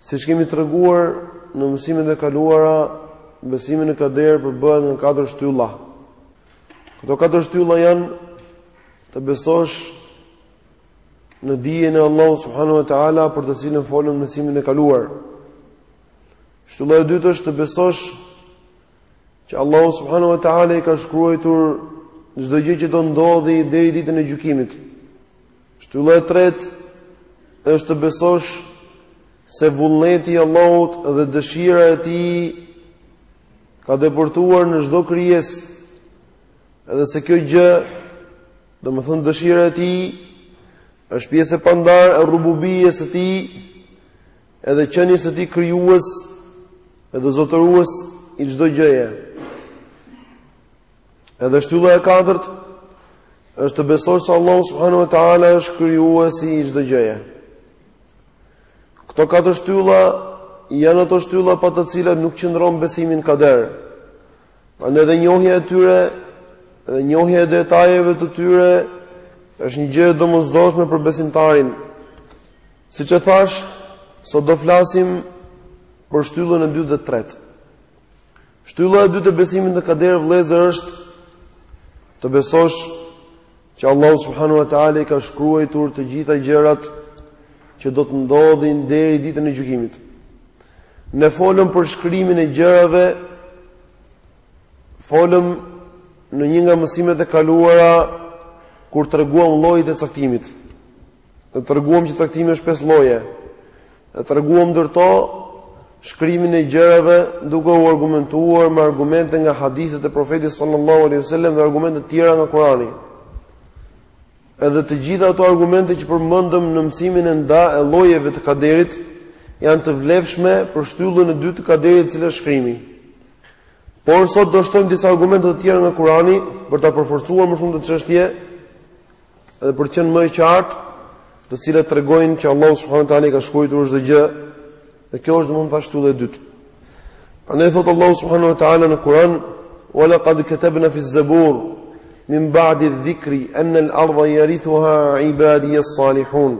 Siç kemi treguar në mësimet e kaluara, besimi në kader përbëhet nga katër shtylla. Këto katër shtylla janë të besosh në dijen e Allahut subhanahu wa taala për të cilën folëm në mësimin e kaluar. Shtylla e dytë është të besosh që Allahu subhanahu wa taala i ka shkruajtur çdo gjë që do ndodhi deri ditën e gjykimit. Shtylla e tretë është të besosh se vullneti i Allahut dhe dëshira e tij ka depërtuar në çdo krijesë, edhe se kjo gjë, domethënë dëshira e tij, është pjesë e pandarë e rububijes së tij, edhe qenies së tij krijues, edhe zotërues i çdo gjëje. Edhe shtylla e katërt është të besosh se Allahu subhanahu wa taala është krijuesi i çdo gjëje. Këto katër shtylla janë ato shtylla pa të cilat nuk qëndron besimi në kader. Prandaj edhe njohja e tyre dhe njohja e detajeve të tyre është një gjë e domosdoshme për besimtarin. Siç e thashë, sot do flasim për shtyllën e dytë dhe tretë. Shtylla e dytë e besimit në kader vëllezër është të besosh që Allahu subhanahu wa taala i ka shkruajtur të gjitha gjërat që do të ndodhin deri ditën e gjykimit. Ne folëm për shkrimin e gjërave, folëm në një nga mësimet e kaluara kur treguam llojet e caktimit. Ne treguam që caktimi është pesë lloje. Ne treguam ndër to shkrimin e gjërave duke u argumentuar me argumente nga hadithet e profetit sallallahu alaihi wasallam dhe argumente të tjera nga Kurani. Edhe të gjitha ato argumente që përmendëm në mësimin e nda e llojeve të kaderit janë të vlefshme për shtyllën e dytë të kaderit, e cila është shkrimi. Por sot do shtojmë disa argumente të tjera nga Kurani për ta përforcuar më shumë këtë çështje Dhe për të qenë më e qartë, të cilat tregojnë që Allahu subhanahu wa taala i ka shkruajtur çdo gjë, dhe kjo është domethënë shtylla e dytë. Prandaj thot Allahu subhanahu wa taala në Kur'an, "Wa laqad katabna fi az-zabur min ba'di adh-dhikri an al-ardha yarithuha 'ibadi as-salihun."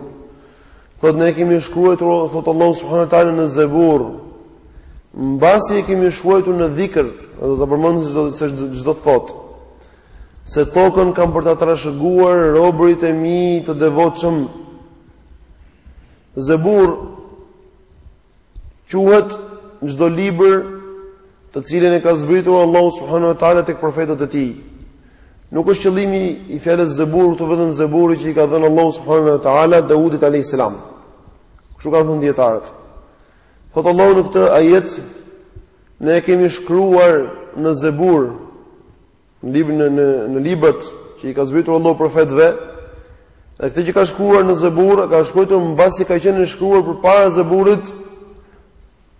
Thot ne kemi shkruar, thot Allahu subhanahu wa taala në Zabur, mbasi e kemi shkruajtur në dhikr, do ta përmendim se ç'do të thotë. Se tokën kam për ta trashëguar robërit e mi të devotshëm. Zebur quhet çdo libër të cilin e ka zbritur Allahu subhanahu wa taala tek profetët e tij. Nuk është qëllimi i fjalës zebur këtu vetëm zeburi që i ka dhënë Allahu subhanahu wa taala Daudit alayhis salam. Kështu kanë thënë dijetarët. Thot Allahu në këtë ajet ne e kemi shkruar në zebur në në në librat që i ka zbritur Allahu profetëve, dhe këtë që ka shkruar në Zebur, ka shkruar mbasi ka qenë shkruar përpara Zeburit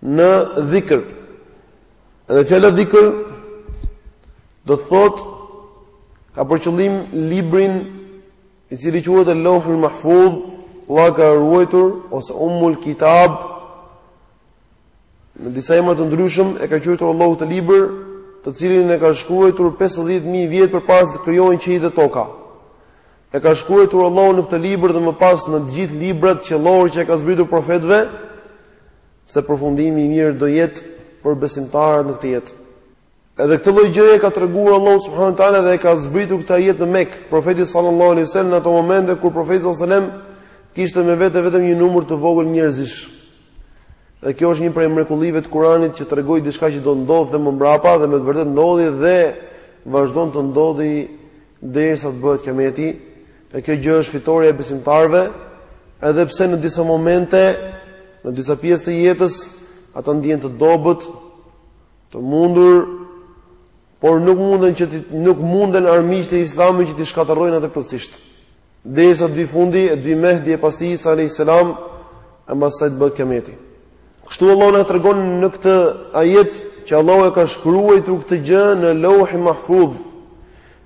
në dhikr. Dhe fjala dhikr do të thot ka për qëllim librin i cili quhet Al-Lauhul Mahfuz, pllaka e ruajtur ose Ummul Kitab, Në disa emra të ndryshëm e ka quajtur Allahu këtë libër, të cilin e ka shkruar 50000 vjet përpara se të krijohen qiejt dhe toka. E ka shkruar Allahu në këtë libër dhe më pas në të gjithë librat qiellor që e ka zbritur profetëve se përfundimi i mirë do jetë për besimtarët në këtë jetë. Edhe këtë lloj gjëje ka treguar Allahu subhanahu wa taala dhe e ka zbritur këtë ajet në Mekë, profeti sallallahu alaihi wasallam në ato momente kur profeti sallallahu alaihi wasallam kishte me vete vetëm një numër të vogël njerëzish. Dhe kjo është një prej mrekullive të Kuranit që tregoi diçka që do të ndodhte më mbrapa dhe me të vërtetë ndodhi dhe vazhdon të ndodhi derisa të bëhet kiameti. Dhe kjo gjë është fitorja e besimtarëve, edhe pse në disa momente, në disa pjesë të jetës, ata ndihen të dobët, Të mundur, por nuk munden që t'i, nuk munden armiqtë e Islamit që t'i shkatërrojnë atë plotësisht. Derisa të vi fundi, të vi Mehdi e pas tij Isa alayhis salam, e mbas saj të bëhet kiameti. Kështu Allahu na tregon në këtë ajet që Allahu e ka shkruar këtë gjë në Lauhi Mahfuz.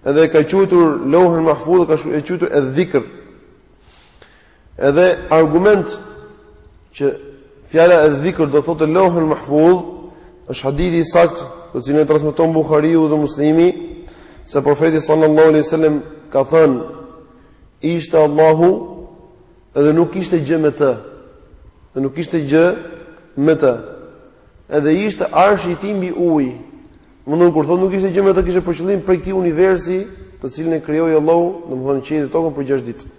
Edhe e ka quajtur Lauhi Mahfuz, e ka quajtur edh-dhikr. Edhe argument që fjala edh-dhikr do thotë Lauhi Mahfuz, është hadithi i saktë, të cilin e transmeton Buhariu dhe Muslimi, se profeti sallallahu alaihi wasallam ka thënë ishte Allahu dhe nuk ishte gjë me të. Dhe nuk ishte gjë me të. Edhe ishte arshi i tij mbi ujë. Domethënë kur thotë nuk ishte gjë me të, kishte për qëllim prej këtij universi, të cilin e krijoi Allahu, domethënë qiejt e tokën për 6 ditë.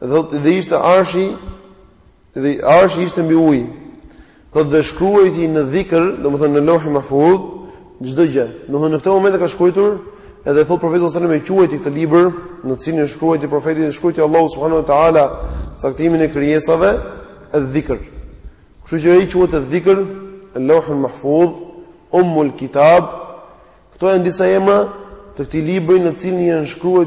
Dhe dhe ishte arshi dhe arshi ishte mbi ujë. Po dhe shkruajti në dhikr, domethënë në Lauhul Mahfuz, çdo gjë. Domethënë në këtë moment e ka shkruar edhe thot profeti sallallahu alajhi wasallam e quajti këtë libër, në cilin e shkruajti profeti dhe shkruajti Allahu subhanahu wa taala caktimin e krijesave edh-dhikr. Kështu që ai quhet dhikr, Lauhul Mahfuz, umul kitab. Këto janë disa emra të këtij libri në cilin janë shkruar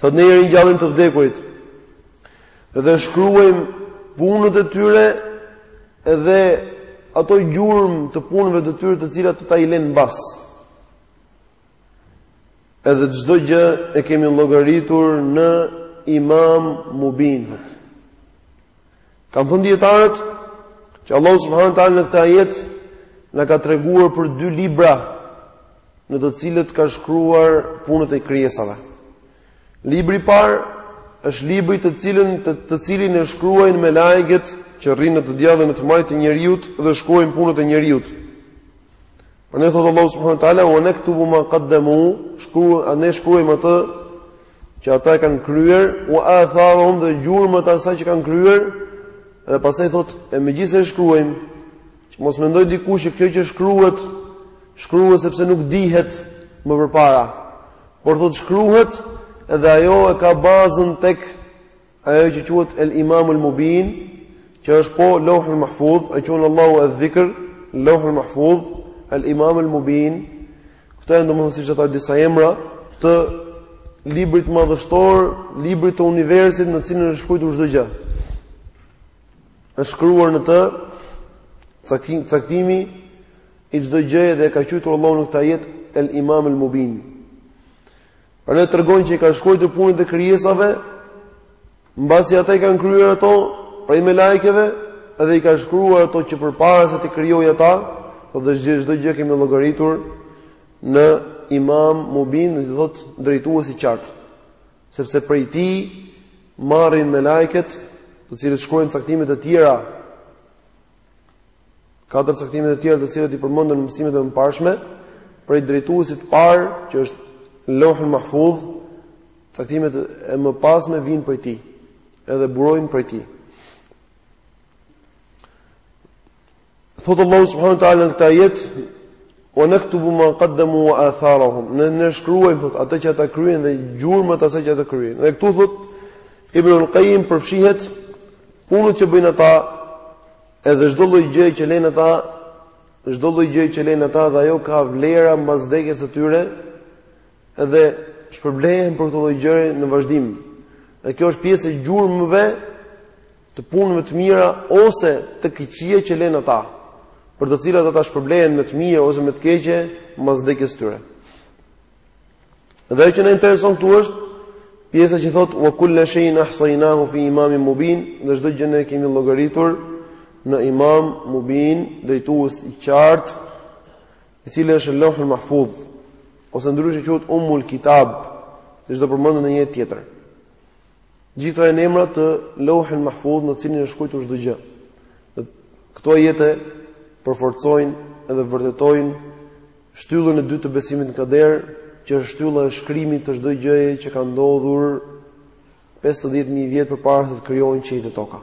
Thot ne i ringjallim të vdekurit dhe shkruajmë punët e tyre dhe ato gjurmë të punëve të tyre të cilat ata i lenë mbas. Edhe çdo gjë e kemi llogaritur në Imam Mubin. Kanë thënë dijetarët që Allahu subhanahu wa taala në këtë ajet na ka treguar për dy libra në të cilët ka shkruar punët e krijesave. Libri i parë është libri të cilën të, të cilin e shkruajnë melajket që rrinë në të djathtë dhe në të majtë të njeriut dhe shkruajnë punët e njeriut. Prandaj thotë Allah subhanahu wa taala, "Wa naktubu ma qaddamu", shkruajmë, ne shkruajmë atë që ata e kanë kryer, wa atharahum dhe gjurmët e asaj që kanë kryer, dhe pastaj thotë, e megjithëse e shkruajmë, që mos mendojë dikush që kjo që shkruhet, shkruhet sepse nuk dihet më përpara. Por thotë shkruhet edhe ajo e ka bazën tek Ajo që quhet El Imam El Mubin, që është po Lauh El Mahfuz, e quan Allahu El Dhikr, Lauh El Mahfuz, El Imam El Mubin. Këto janë domethënë siç thashë disa emra të librit madhështor, librit të universit në cilin është shkruar çdo gjë. Është shkruar në të caktim, caktimi i çdo gjëje dhe e ka quajtur Allahu në këtë ajet El Imam El Mubin. Pra na tregon që i ka shkruar punët e krijesave, mbasi ata i kanë kryer ato prej melajkeve dhe i ka shkruar ato që përpara se t'i krijojë ata, dhe çdo gjë kemi llogaritur në Imam Mubin, do të thotë drejtues i qartë. Sepse prej tij marrin melajket, të cilët shkruajnë caktimet e tjera Katër caktimet e tjera të cilat i përmendëm në mësimet e mëparshme, prej drejtuesit të parë që është Lohul Mahfuz, caktimet e mëpasme vijnë prej tij, edhe burojnë prej tij. Thotë Allahu subhanahu wa taala në këtë ajet, Ua nektubu ma kaddamu wa atharahum, ne ne shkruajmë thot atë që ata kryejnë dhe gjurmët e asaj që ata kryejnë. Dhe këtu thot Ibn al-Qayyim përfshihet punët që bëjnë ata edhe çdo lloj gjë që lejnë ata, çdo lloj gjë që lejnë ata dhe ajo ka vlera mbas vdekjes së tyre dhe shpërblehen për këto lloj gjëre në vazhdim. Dhe kjo është pjesë e gjurmëve të punëve të mira ose të këqija që lenë ata, për të cilat ata shpërblehen me të mirë ose me të keqe mbas vdekjes së tyre. Dhe ajo që na intereson këtu është pjesa që thotë wa kullu shay'in ahsaynahu fi imamin mubin, dhe çdo gjë ne kemi llogaritur në imam mubin, drejtues i qartë, i cili është Lauhul Mahfudh ose ndryshe quhet Ummul Kitab, siç do përmendet në ajet tjetër. Gjithë këto janë emra të Lauhil Mahfudh në të cilin është shkruar çdo gjë. Këto ajete përforcojnë dhe vërtetojnë shtyllën e dytë të besimit në kader, që është shtylla e shkrimit të çdo gjëje që ka ndodhur 50000 vjet përpara se të krijohen qiejt e toka.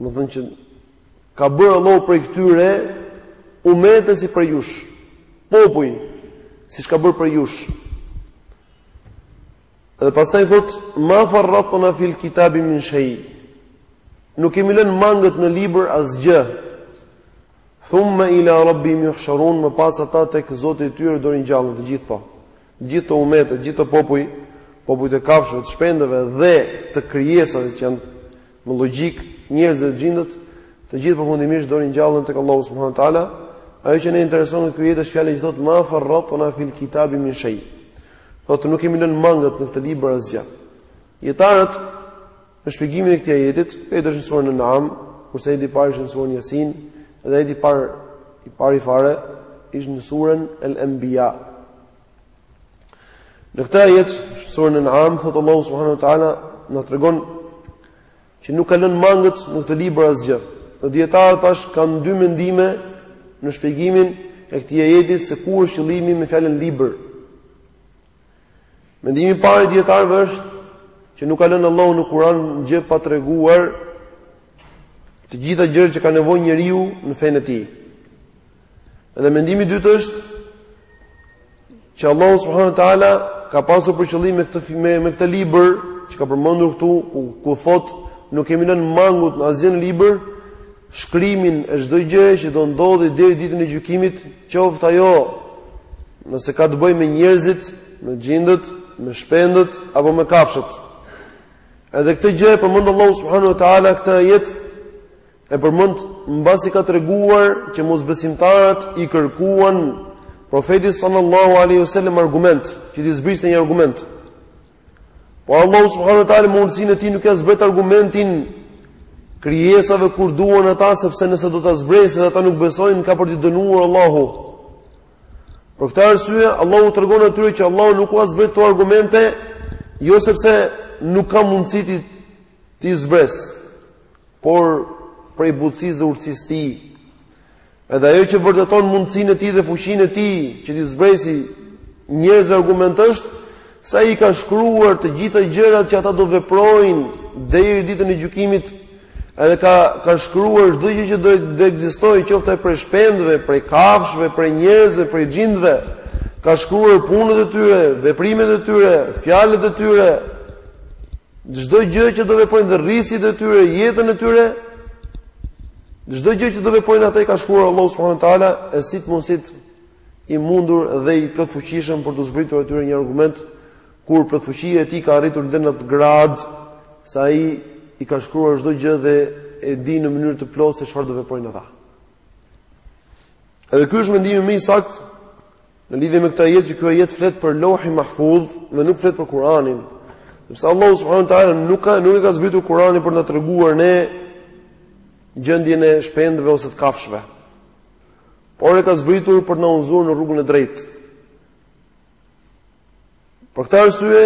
Më thënë që ka bërë Allahu prej këtyre umete si prej jush, popuj, siç ka bërë prej jush. Dhe pastaj thot, ma farratna fil kitabi min shej, nuk kemi lënë mangët në libër asgjë, thumme ila rabbihim juhsharun, më pas ata tek Zoti i tyre do ringjallen të gjithë këto, gjithë këto umete, gjithë këta popuj, popujt e kafshëve, të shpendëve dhe të krijesave që janë Me logjikë, njerëzit dhe xhindët, të gjithë përfundimisht do ringjallen tek Allahu subhanahu wa taala. Ajo që ne intereson në këtë ajet është fjala që thotë ma farratna fil kitabi min shay. Thot nuk kemi lënë mangët në këtë libër asgjë. Dijetarët në shpjegimin e këtij ajeti, ajeti është në surën An'am, kurse ajeti i parë në surën Yasin, dhe ajeti i parë i pari fare ishte në surën El-Anbiya. Në këtë ajet, surën Al-An'am, thot Allahu subhanahu wa taala, na tregon që nuk ka lënë mangët në këtë libër asgjë. Dhe dijetarët tash kanë dy mendime në shpjegimin e këtij ajeti se kush është qëllimi me fjalën libër. Mendimi i parë i dijetarëve është që nuk ka lënë Allahu në Kur'an gjë pa treguar të gjitha gjërat që ka nevojë njeriu në fenë e tij. Dhe mendimi i dytë është që Allahu subhanahu wa taala ka pasur për qëllim me këtë me, me këtë libër që ka përmendur këtu ku, ku thot nuk kemi lënë mangut asgjë në libër shkrimin e çdo gjëje që do ndodhi deri ditën e gjykimit, qoftë ajo nëse ka të bëjë me njerëzit, me xhindët, me shpendët apo me kafshët. Edhe këtë gjë e përmend Allahu subhanahu wa taala këtë ajet E përmend mbasi ka treguar që mosbesimtarët i kërkuan Profeti sallallahu alaihi wasallam argument, që t'i zbriste një argument. Po Allahu subhanahu wa taala me urtësinë e tij nuk ia zbret argumentin krijesave kur duan ata sepse nëse do ta zbresë dhe ata nuk besojnë ka për t'i dënuar Allahu. Për këtë arsye Allahu u tregon atyre që Allahu nuk ua zbret ato argumente jo sepse nuk ka mundësi t'i t'i zbresë. por prej butësisë dhe urtësisë së tij. Edhe ajo që vërteton mundësinë e tij dhe fuqinë e tij që t'i zbresi njerëzve argument është se ai ka shkruar të gjitha gjërat që ata do veprojnë deri ditën e gjykimit. Edhe ka ka shkruar çdo gjë që do të ekzistojë, qoftë prej shpendëve, prej kafshëve, prej njerëzve, prej xhindëve. Ka shkruar punët e tyre, veprimet e tyre, fjalët e tyre, Çdo gjë që do veprojnë dhe rrizqet e tyre, jetën e tyre, çdo gjë që do veprojnë ata i ka shkruar Allahu subhanahu wa taala, e si të mos jetë i mundur dhe i plotfuqishëm për t'u zbritur atyre një argument kur plotfuqia e tij ka arritur deri në atë gradë sa ai i ka shkruar çdo gjë dhe e di në mënyrë të plotë se çfarë do veprojnë ata. Edhe ky është mendimi më i saktë Në lidhje me këtë ajet që ky ajet flet për Leuhi Mahfudh dhe nuk flet për Kur'anin. Sepse Allahu subhanahu wa taala nuk ka nuk e ka zbritur Kur'anin për të na treguar ne gjendjen e shpendëve ose të kafshëve. Por e ka zbritur për të na udhëzuar në rrugën e drejtë. Për këtë arsye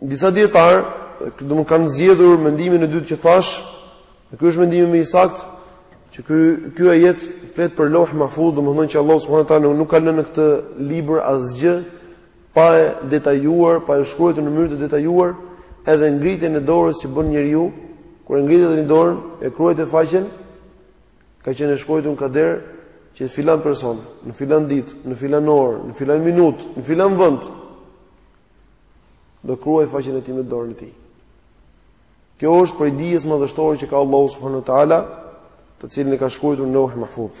disa dijetarë domethënë kanë zgjedhur mendimin e dytë që thashë, dhe ky është mendimi më i saktë, që ky ky ajet flet për Leuhi Mahfudh, domethënë që Allahu subhanahu wa taala nuk ka lënë në këtë libër asgjë pa e detajuar, pa e shkruajtur në mënyrë të detajuar, edhe ngritjen e dorës që bën njeriu, kur e ngriti njeriu dorën, e kruajti faqen, Ka qenë e shkruajtur në kader që filan person, në filan ditë, në filan orë, në filan minutë, në filan vend do kruajë faqen e tij me dorën e tij. Kjo është prej dijes madhështore që ka Allahu subhanahu wa taala, të cilën e ka shkruajtur në Leuhi Mahfudh.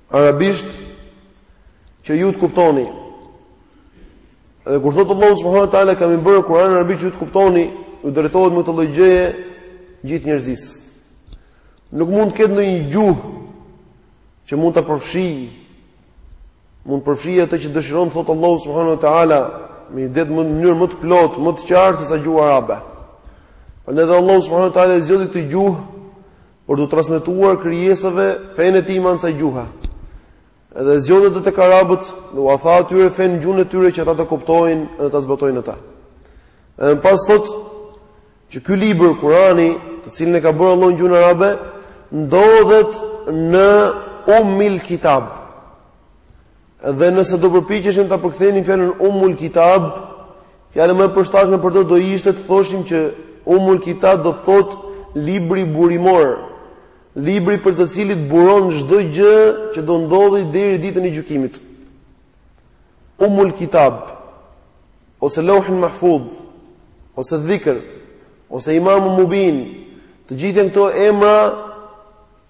Arabisht që ju të kuptoni. Dhe kur thotë Allahu subhanahu wa taala e kemi bërë Kur'anin arabisht që ju të kuptoni, iu drejtohet me këtë lloj gjëje gjithë njerëzisë. Nuk mund të ketë ndonjë gjuhë që mund ta përfshijë mund të përfshijë atë që dëshiron të thotë Allahu subhanahu wa taala me det më në mënyrë më të plotë, më të qartë se sa gjuha arabe. Prandaj dhe Allahu subhanahu wa taala zgjodhi këtë gjuhë për t'u transmetuar krijesave fenë e tij me anë të kësaj gjuhe. Edhe zgjodhi te tek arabët, dhe ua tha atyre fenë gjuhën e tyre që ata ta kuptojnë dhe ta zbatojnë atë. Dhe më pas thotë, që ky libër, Kurani, të cilin e ka bërë Allahu në gjuhën arabe, ndodhet në Ummul Kitab. Dhe nëse do përpiqeshim ta përkthenim fjalën Ummul Kitab, fjala më e përshtatshme për të do ishte të thoshim që Ummul Kitab do thotë libri burimor, libri prej të cilit buron çdo gjë që do ndodhi deri ditën e gjykimit. Ummul Kitab ose Lauhul Mahfuz ose Dhikr ose Imam Mubin, të gjitha këto emra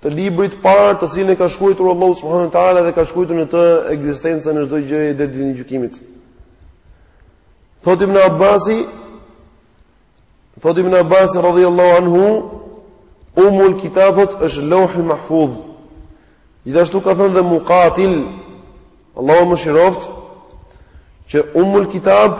të librit të parë të cilin e ka shkruar Allahu subhanahu wa taala dhe ka shkruar në të ekzistencën e çdo gjëje deri në ditën e gjykimit. Thotë Ibn Abbasi Thotë Ibn Abbasi radhiyallahu anhu Umul Kitab thotë është Lauhul Mahfuz. Gjithashtu ka thënë dhe Muqatil Allahu e mëshiroftë që Umul Kitab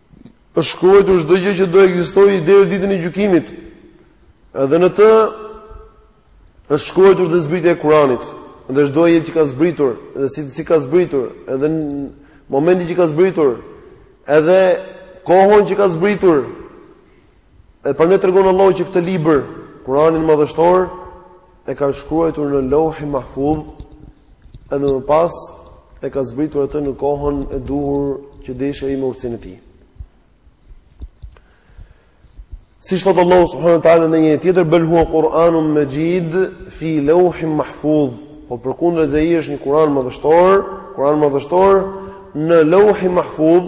Është shkruar çdo gjë që do ekzistojë deri ditën e gjykimit. Edhe në të është shkruar dhe zbritja e Kuranit dhe çdo ajet që ka zbritur dhe si si ka zbritur edhe në momentin që ka zbritur edhe kohën që ka zbritur Edhe prandaj tregon Allahu që këtë libër, Kur'anin madhështor, e ka shkruar në Lauhi Mahfuz, edhe më pas e ka zbritur atë në kohën e duhur që deshi ai me urtësinë e tij. Siç thotë Allahu subhanahu wa taala në një ajet tjetër bel huwa Kur'anun Majid fi Lauhin Mahfuz. Po përkundrazi ai është një Kur'an madhështor, Kur'an madhështor në Lauhin Mahfuz,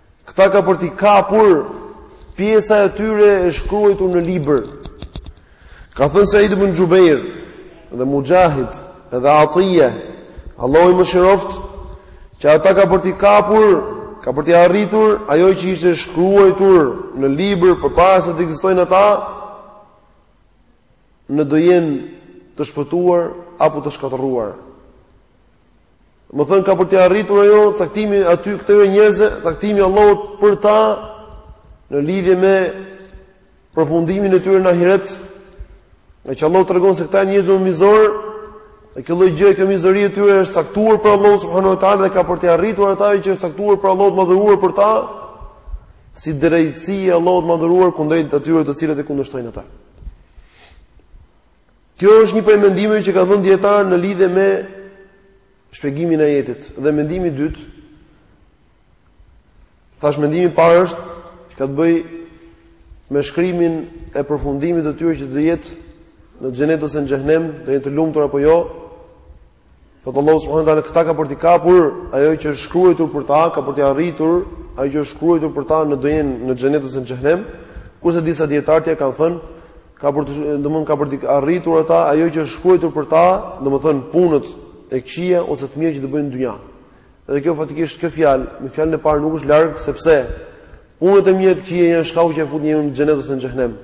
Këta ka për t'i kapur pjesa e tyre e shkruajtur në libër. Ka thënë Said ibn Jubair dhe Mujahid dhe Atiya, Allahu i mëshiroftë, që ata ka për t'i kapur, ka për t'i arritur ajo që ishte shkruajtur në libër përpara se të ekzistojnë ata, në do jenë të shpëtuar apo të shkatërruar. Me thënë ka për t'i arritur ajo caktimi ato këtyre njerëzve, caktimi i Allahut për ta në lidhje me përfundimin e tyre në ahiret. Meqë Allahu tregon se këta njerëz janë mizorë, e kjo lloj gjëje kjo mizori e tyre është caktuar prej Allahut subhanuhu teala dhe ka për t'i arritur ata që është caktuar prej Allahut të madhëruar për ta si drejtësi e Allahut të madhëruar kundrejt atyre të cilët e kundërshtojnë atë. Kjo është një prej mendimeve që ka dhënë dijetarët në lidhje me shpjegimin e ajetit. Dhe mendimi i dytë, tash mendimi i parë është që ka të bëj me shkrimin e përfundimit të tyre që do jetë në xhenet ose në xhehnem, do jenë të lumtur apo jo. Thot Allahu subhanahu wa taala këta ka për t'i kapur ajo që është shkruajtur për ta, ka për t'i arritur ajo që është shkruajtur për ta, do jenë në xhenet ose në xhehnem, kurse disa dijetarë tjerë kanë thënë ka për t'i domethënë ka për t'i arritur ata ajo që është shkruajtur për ta, domethënë punët e këqija ose të mira që do bëjnë në dynja. Dhe kjo faktikisht kjo fjalë, me fjalën e parë nuk është larg sepse punët e mira, të këqija janë shkaku që e fut njeriun në xhenet ose në xhehnem.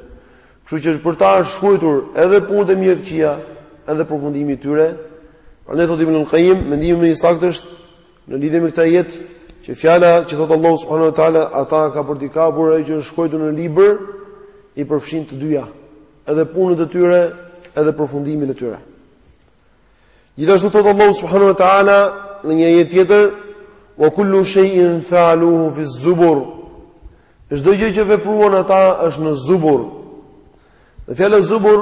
Kështu që për ta është shkruajtur edhe punët e mira të këqija, edhe përfundimi i tyre. Prandaj thotë Ibnul Qayyim, mendimi më i saktë është në lidhje me këtë ajet që fjala që thotë Allahu subhanahu wa taala, ata ka për t'i kapur ajo që është shkruajtur në libër, i përfshin të dyja, edhe punët e tyre, edhe përfundimin e tyre. Gjithashtu thotë Allahu subhanahu wa taala në një ajet tjetër, "Wa kullu shay'in fa'aluhu fi zubur." Çdo gjë që vepruan ata është në zubur. Dhe fjala zubur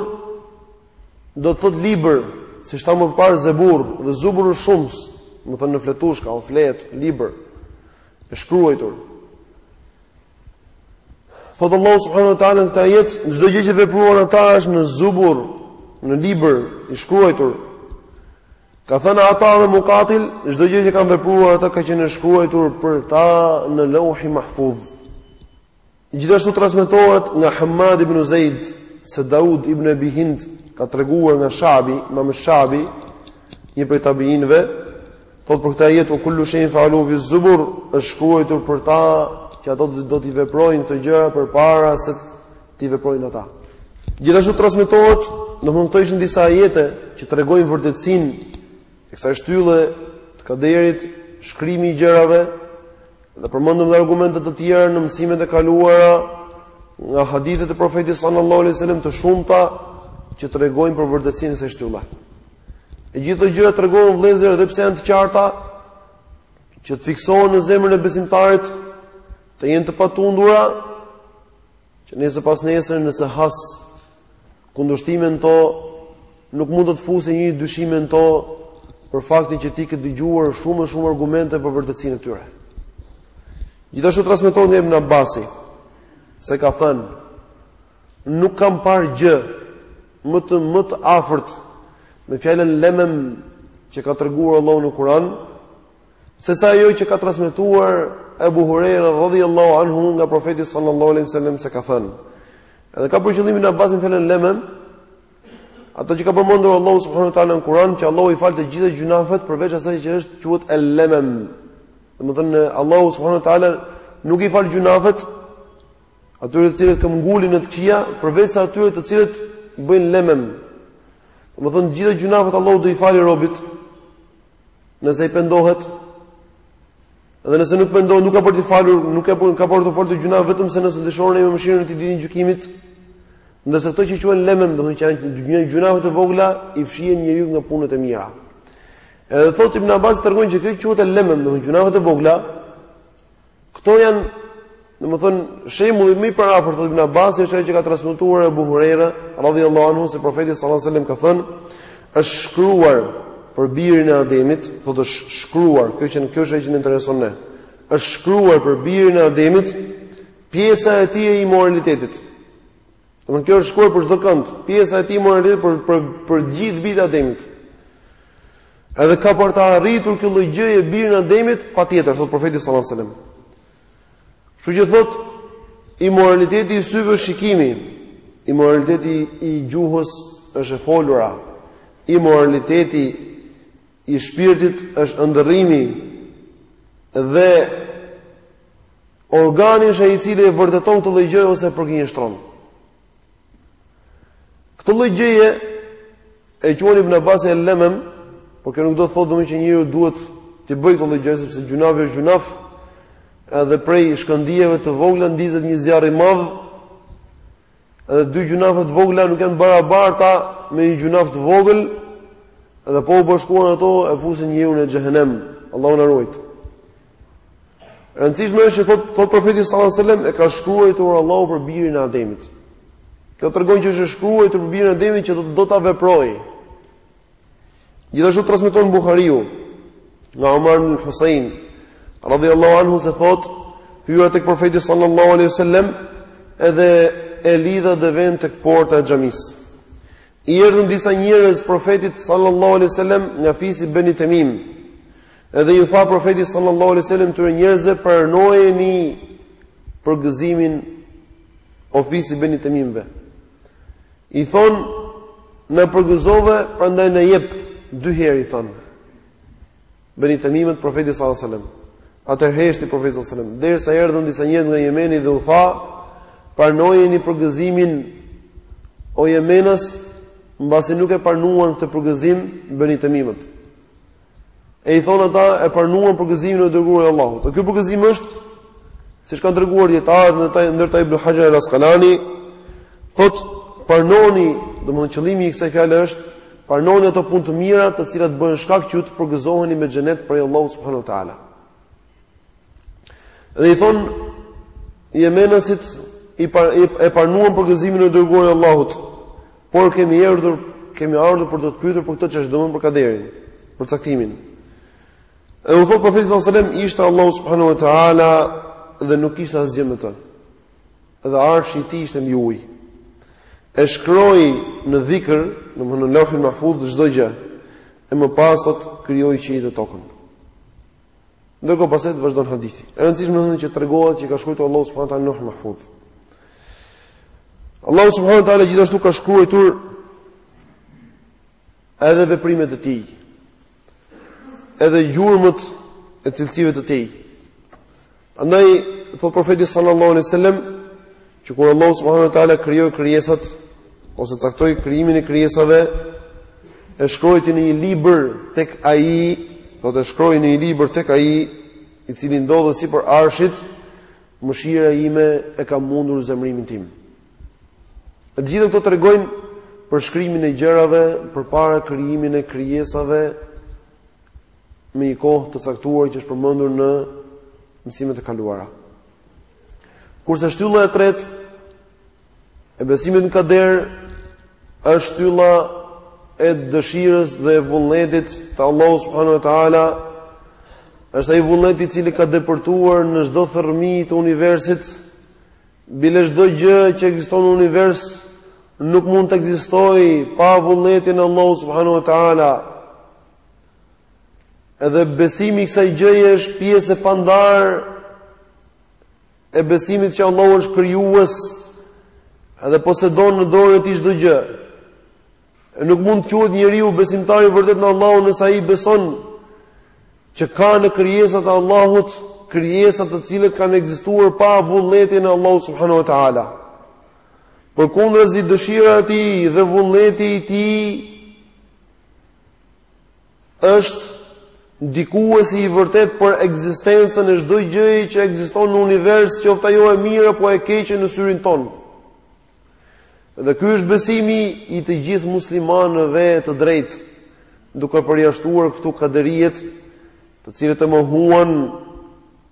do të thotë libër, siç thamë më parë zebur dhe zubur është shumës, domethënë në fletushka, o fletë, libër e shkruajtur. Thotë Allahu subhanahu wa taala në këtë ajet, çdo gjë që vepruan ata është në zubur, në libër i shkruajtur. Ka thënë Ata dhe Muqatil, çdo gjë që kanë vepruar ata ka qenë e shkruajtur për ta në Lauhi Mahfudh. Gjithashtu transmetohet nga Hamad ibn Zaid se Daud ibn Abi Hind ka treguar nga Shabi, Imam Shabi, një prej tabiinëve, Thot për këtë ajet wa kullu shay'in fa'aluhu fi zubur, është shkruajtur për ta që ata do t'i veprojnë këto gjëra përpara se t'i veprojnë ata. Gjithashtu transmetohet, domethënë këto ishin disa ajete që tregojnë vërtetësinë e kësaj shtylle të kaderit, shkrimi i gjërave dhe përmendëm dhe argumente të tjera në mësimet e kaluara nga hadithet e profetit sallallahu alaihi wasallam të shumta që tregojnë për vërtetësinë e kësaj shtylle. E gjithë këto gjëra tregohen vëllezër edhe pse janë të qarta që të fiksohen në zemrën e besimtarit, të jenë të patundura që nesër pasnesër nëse has kundërshtime në to nuk mund të të fusin dyshime në to për faktin që ti ke dëgjuar shumë e shumë argumente për vërtetësinë e tyre. Gjithashtu transmetohet nga Ibn Abbasi se ka thënë Nuk kam parë gjë më të më të afërt me fjalën lemem që ka treguar Allahu në Kur'an, sesa ajo që ka transmetuar Abu Huraira radhiyallahu anhu nga profeti sallallahu alaihi wasallam se ka thënë. Edhe ka për qëllim Ibn Abbasi me fjalën lemem, Ato që ka përmendur Allahu subhanahu wa taala në Kur'an, që Allahu i fal të gjitha gjynahet përveç asaj që është quhet al-lamam. Domethënë Allahu subhanahu wa taala nuk i fal gjynahet Atyre të cilët këmbëngulin në të këqija, përveçse atyre të cilët bëjnë lemem. Domethënë, gjithë gjynahet Allahu do ia falë robit, nëse i pendohet, dhe nëse nuk pendohet, nuk ka për t'i falur, nuk ka për, ka për t'i falur ato gjynahe, vetëm se nëse dëshiron ai me mëshirën e tij ditën e gjykimit, ndërsa këto që quhen lemem, domethënë që janë gjynahet e vogla, i fshihen njeriut nga punët e mira. Edhe thotë Ibn Abbas tregon që kjo quhet lemem, domethënë gjynahet e vogla, Këto janë, domethënë, shembulli më i përafërt thotë Ibn Abbasi është ai që ka transmetuar Abu Huraira radhiyallahu anhu se profeti sallallahu alajhi wasallam ka thënë, është shkruar për birin e Ademit, thotë është shkruar, kjo që kjo është ajo që na intereson ne. Është shkruar për birin e Ademit pjesa e tij e imoralitetit. Dhe kjo është shkruar për çdo kënd. Pjesa e tij imoralitetit për për për gjithë bijtë e Ademit. Edhe ka për ta arritur kjo lloj gjëje birin e Ademit, patjetër thot profeti sallallahu alajhi wasallam. Kështu që thot imoraliteti i syve është shikimi, imoraliteti i gjuhës është e folura, imoraliteti i shpirtit është ëndërrimi dhe Organi është ai i cili e vërteton këtë lloj gjëje ose e përgënjeshtron. Këtë lloj gjëje e quan Ibn Abbasi el-lemem, por kjo nuk do të thotë domethënë që njeriu duhet të bëjë këtë lloj gjëje sepse gjynahi është gjynah. Edhe prej shkëndijave të vogla ndizet një zjarr i madh. Edhe dy gjynahe të vogla nuk janë barabarta me një gjynah të vogël. Edhe po u bashkuan ato e fusin njeriun në xhehenem. Allahu na ruajt. E rëndësishme është që thot thot profeti sallallahu alajhi wasallam e ka shkruar Allahu për birin e Ademit. Kjo tregon që është shkruar për birin e Ademit që do do ta veprojë. Gjithashtu transmeton Buhariu nga Omar ibn Husain radhiyallahu anhu se thot hyra tek profeti sallallahu alajhi wasallam edhe e lidha devenë tek porta e xhamisë. I erdhën disa njerëz profetit sallallahu alajhi wasallam nga fisi Beni Temim. Edhe u tha profeti sallallahu alaihi wasallam këtyre njerëzve pranojeni përgëzimin o fisi Beni Temimëve. I thon na përgëzove, prandaj na jep dy herë i thanë Beni Temimët profetit sallallahu alaihi wasallam. Atëherë heshti profeti sallallahu alaihi wasallam, derisa erdhën disa njerëz nga Jemeni dhe u tha, pranojeni përgëzimin o Jemenas, mbasi nuk e pranuan këtë përgëzim Beni Temimët. E i thonë ata e pranuan përgëzimin o i dërguari i Allahut. Dhe ky përgëzim është siç kanë treguar dijetarët ndër ta Ibn Hajar al-Asqalani, thotë pranoni, domethënë qëllimi i kësaj fjale është pranoni ato punë të mira, të cilat bëhen shkak që ju të përgëzoheni me xhenet prej Allahut subhanahu wa taala. Dhe i thonë, jemenasit i, par, i e parnuan përgëzimin o i dërguar i Allahut, por kemi erdhur, kemi ardhur për të të pyetur për këtë çështje, domthonë për kaderin, për caktimin. E u thotë profeti sallallahu alajhi wasallam ishte Allahu subhanahu wa taala dhe nuk ishte asgjë me të. Dhe arshi i tij ishte mbi ujë. E shkroi në dhikr, domthonë në Lauhul Mahfuz çdo gjë. E më pas thot krijoi qiellin dhe tokën. Ndërkohë pastaj vazhdon hadithi. E rëndësishme është që tregohet që ka shkruar Allahu subhanahu wa taala në Lauh Mahfuz. Allahu subhanahu wa taala gjithashtu ka shkruar edhe veprimet e tij. Edhe gjurmët e cilësive të tij. Andaj thot profeti sallallahu alaihi wasallam që kur Allahu subhanahu wa taala krijoi krijesat ose caktoi krijimin e krijesave e shkroi në një libër tek ai, thot e shkroi në një libër tek ai i cili ndodhet sipër arshit, mëshira ime e ka mundur zemrimin tim. E të gjitha këto tregojnë për shkrimin e gjërave përpara krijimin e krijesave me një kohë të caktuar që është përmendur në mësimet e kaluara. Kurse shtylla e tretë e besimit në kader është shtylla e dëshirës dhe e vullnetit të Allahut subhanahu wa taala është ai vullnet i cili ka depërtuar në çdo thërrmi të universit bile çdo gjë që ekziston në univers nuk mund të ekzistojë pa vullnetin e Allahut subhanahu wa taala Edhe besimi i kësaj gjëje është pjesë e pandar e besimit që Allahu është krijues edhe posedon në dorën e tij çdo gjë. E nuk mund të quhet njeriu besimtar i vërtet në Allahun nëse ai beson që ka në krijesat e Allahut krijesa të cilat kanë ekzistuar pa vullnetin e Allahut subhanahu wa taala. Përkundrazi dëshira e tij dhe vullneti i tij është ndikuesi i vërtetë për ekzistencën e çdo gjëje që ekziston në univers, qoftë ajo e mirë apo e keqe në syrin tonë. Dhe ky është besimi i të gjithë muslimanëve të drejtë, duke përjashtuar këtu kaderiet, të cilët e mohuan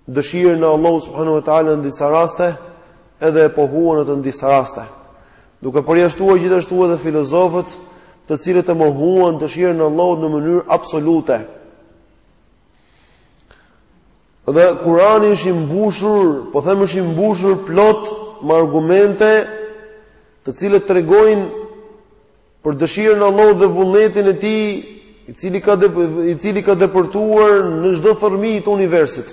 dëshirën e Allahut subhanahu wa taala në disa raste, edhe e pohuan atë në disa raste. Duke përjashtuar gjithashtu edhe filozofët, të cilët e mohuan dëshirën e Allahut në mënyrë absolute. Dhe Kurani është i mbushur, po them është i mbushur plot me argumente të cilët tregojnë për dëshirën e Allahut dhe vullnetin e tij, i cili ka, i cili ka depërtuar në çdo thërrmijë të universit.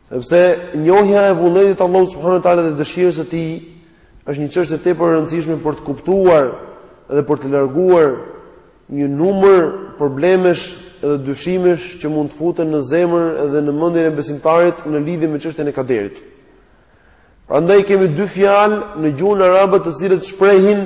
Sepse njohja e vullnetit të Allahut subhanahu wa taala dhe dëshirës së tij është një çështje tepër e rëndësishme për të kuptuar dhe për të larguar një numër problemesh dhe dyshimesh që mund të futen në zemër dhe në mendjen e besimtarit në lidhje me çështjen e kaderit. Prandaj kemi dy fjalë në gjuhën arabe të cilët shprehin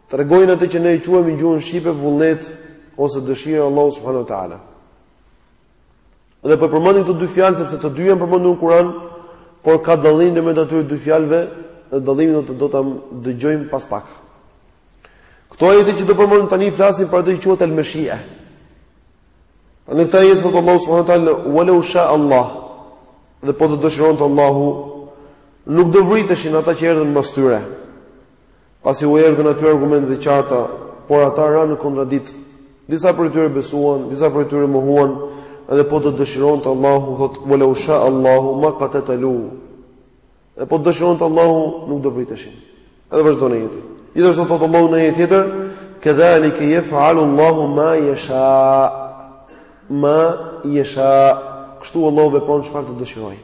Tregojnë atë që ne e quajmë në gjuhën shqipe vullnet ose dëshirë e Allahut subhanahu wa taala. Dhe po i përmendim këto dy fjalë sepse të dyja janë përmendur në Kur'an, por ka dallim ndërmjet atyre dy fjalëve, dhe dallimin do të do ta dëgjojmë pas pak. Këto ajete që do përmend tani flasin për atë që quhet al-mashia. Në këtë ajet thotë Allahu subhanahu wa taala, "Wa law sha Allah", dhe po të dëshironte Allahu, nuk do vriteshin ata që erdhën mbas tyre. Pasi u erdhën atyre argumentet e qarta, por ata ranë në kontradiktë. Disa prej tyre besuan, disa prej tyre mohuan, dhe po të dëshironte Allahu, thotë, "Wa law sha Allahu ma qatatalu." Dhe po të dëshironte Allahu, nuk do vriteshin. Edhe vazhdon ajeti. Gjithashtu thotë Allahu në ajet tjetër, "Kedhalika yaf'alu Allahu ma yasha." Ma yasha. Kështu Allahu vepron çfarë të dëshirojë.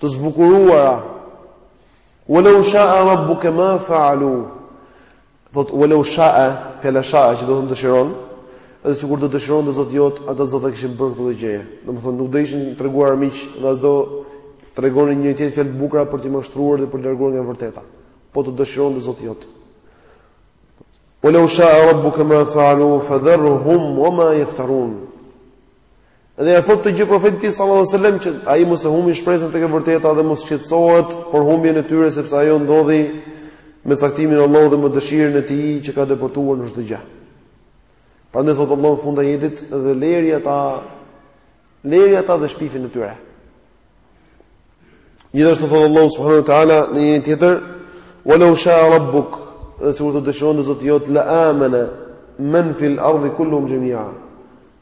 të zbukuruara. Walau sha'a rabbuka ma fa'alu. Thot walau sha'a, fjala sha'a që do të thotë dëshiron, edhe sikur të dëshironte Zoti jot, ata s'do ta kishin bërë këtë gjë. Domethënë nuk do ishin treguar armiq, dhe as do tregonin njëri-tjetrit fjalë të bukura për t'i mashtruar dhe për të larguar nga e vërteta. Po të dëshironte Zoti jot. Walau sha'a rabbuka ma fa'alu fadharhum wama yaftarun. Dhe ia thotë këtë gjë profetit të tij sallallahu alajhi wasallam që ai mos e humbë shpresën tek e vërteta dhe mos të shqetësohet për humbjen e tyre sepse ajo ndodhi me caktimin e Allahut dhe me dëshirën e tij që ka depërtuar në çdo gjë. Prandaj thotë Allahu në fund të ajetit dhe leri ata leri ata dhe shpifjen e tyre. Gjithashtu thotë Allahu subhanahu wa taala në një tjetër, "Wa law sha'a rabbuk", dhe sikur të dëshironte Zoti yt, "la amana man fil ardi kulluhum jami'a."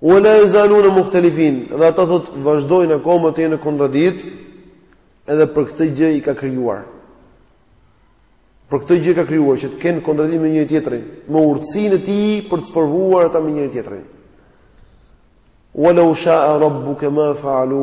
Wa la yazaluna mukhtalifin, dhe ata thotë vazhdojnë akoma të jenë në kontradiktë, edhe për këtë gjë i ka krijuar. Për këtë gjë i ka krijuar që të kenë kontradiktë me njëri-tjetrin, me urtësinë e tij për t'i sprovuar ata me njëri-tjetrin. Wa law sha'a rabbuka ma fa'alu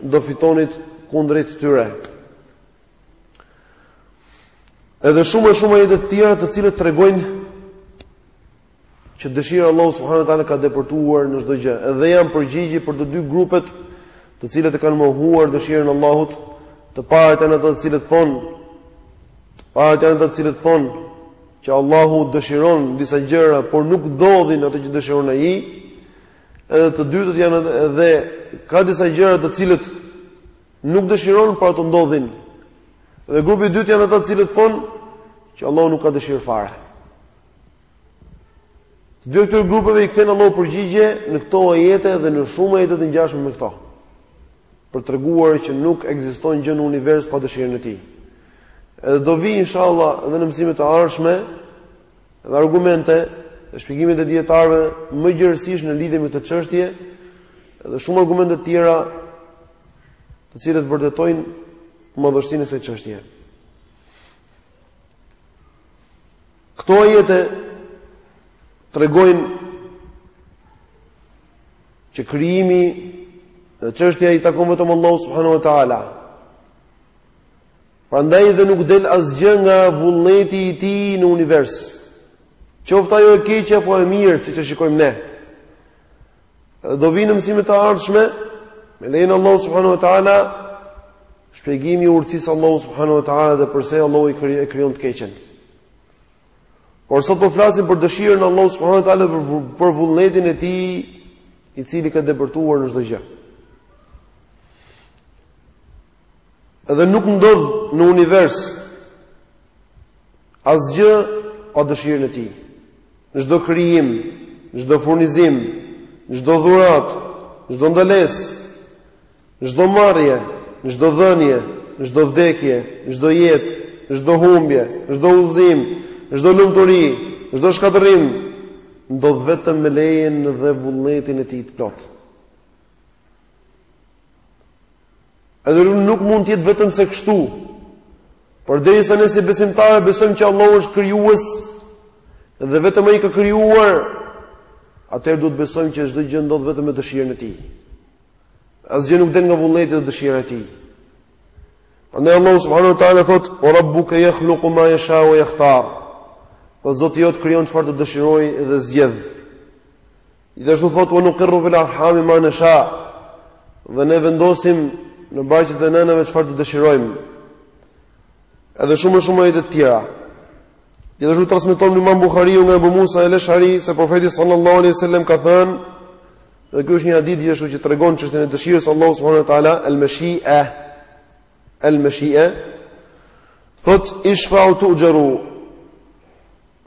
do fitonit kundrejt tyre. Edhe shumë e shumë ajete të tjera të cilat tregojnë që dëshira e Allahut subhanahu wa taala ka depërtuar në çdo gjë. Edhe janë përgjigje për të dy grupet të cilat e kanë mohuar dëshirën e Allahut, të parët janë ato të cilët thonë, të parët janë ata të cilët thonë që Allahu dëshiron disa gjëra, por nuk ndodhin ato që dëshiron ai. Edhe të dytët janë edhe ka disa gjëra të cilat nuk i dëshiron por ato ndodhin. Dhe grupi i dytë janë ata të cilët thonë që Allahu nuk ka dëshirë fare. Të dy këtyre grupeve i kthen Allahu përgjigje në këto ajete dhe në shumë ajete të ngjashme me këto. Për të treguar që nuk ekziston gjë në univers pa dëshirën e Tij. Edhe do vijë inshallah edhe në mësimet e ardhshme Edhe argumente dhe shpjegimet e dijetarëve më gjerësisht në lidhje me këtë çështje, edhe shumë argumente të tjera, të cilat vërtetojnë madhështinë e kësaj çështje. Këto ajete tregojnë që krijimi dhe çështja i takon vetëm Allahut subhanahu wa taala. Prandaj dhe nuk del asgjë nga vullneti i tij në univers. Qoftë ajo e keqe apo e mirë, siç e shikojmë ne. Dhe do vijë në mësimet e ardhshme me lejen e Allahut subhanahu wa taala shpjegimi i urtësisë së Allahut subhanahu wa taala dhe përse Allahu e krijon të keqen. Por sot po flasim për dëshirën e Allahut subhanahu wa taala për vullnetin e tij, i cili ka depërtuar në çdo gjë. Edhe nuk ndodh në univers asgjë pa dëshirën e tij. Në çdo krijim, në çdo furnizim, në çdo dhuratë, në çdo ndalesë, në çdo marrje, në çdo dhënie, në çdo vdekje, në çdo jetë, në çdo humbje, në çdo udhëzim, në çdo lumturi, në çdo shkatërrim ndodh vetëm me lejen dhe vullnetin e tij të plotë. Edhe nuk mund të jetë vetëm se kështu. Përderisa ne si besimtarë besojmë që Allahu është krijues dhe vetëm ai ka krijuar, atëherë duhet të besojmë që çdo gjë ndodh vetëm me dëshirën e tij. Asgjë nuk del nga vullneti dhe dëshira e tij. Prandaj Allahu subhanahu wa taala thotë: "Wa rabbuka yakhluqu ma yasha wa yakhtar." Thotë Zoti jot krijon çfarë të dëshirojë dhe zgjedh. Gjithashtu thotë wa nuqirru fil arhami ma nasha. Dhe ne vendosim në barqet e nënave çfarë të dëshirojmë. Edhe shumë shumë ajete të tjera. Gjithashtu transmeton Imam Buhariu nga Abu Musa el Eshari se profeti sallallahu alaihi wasallam ka thënë dhe ky është një hadith gjithashtu që tregon çështjen e dëshirës së Allahut subhanahu wa taala al-mashi'a El Meshi'e thotë ishfa'u tu'jaru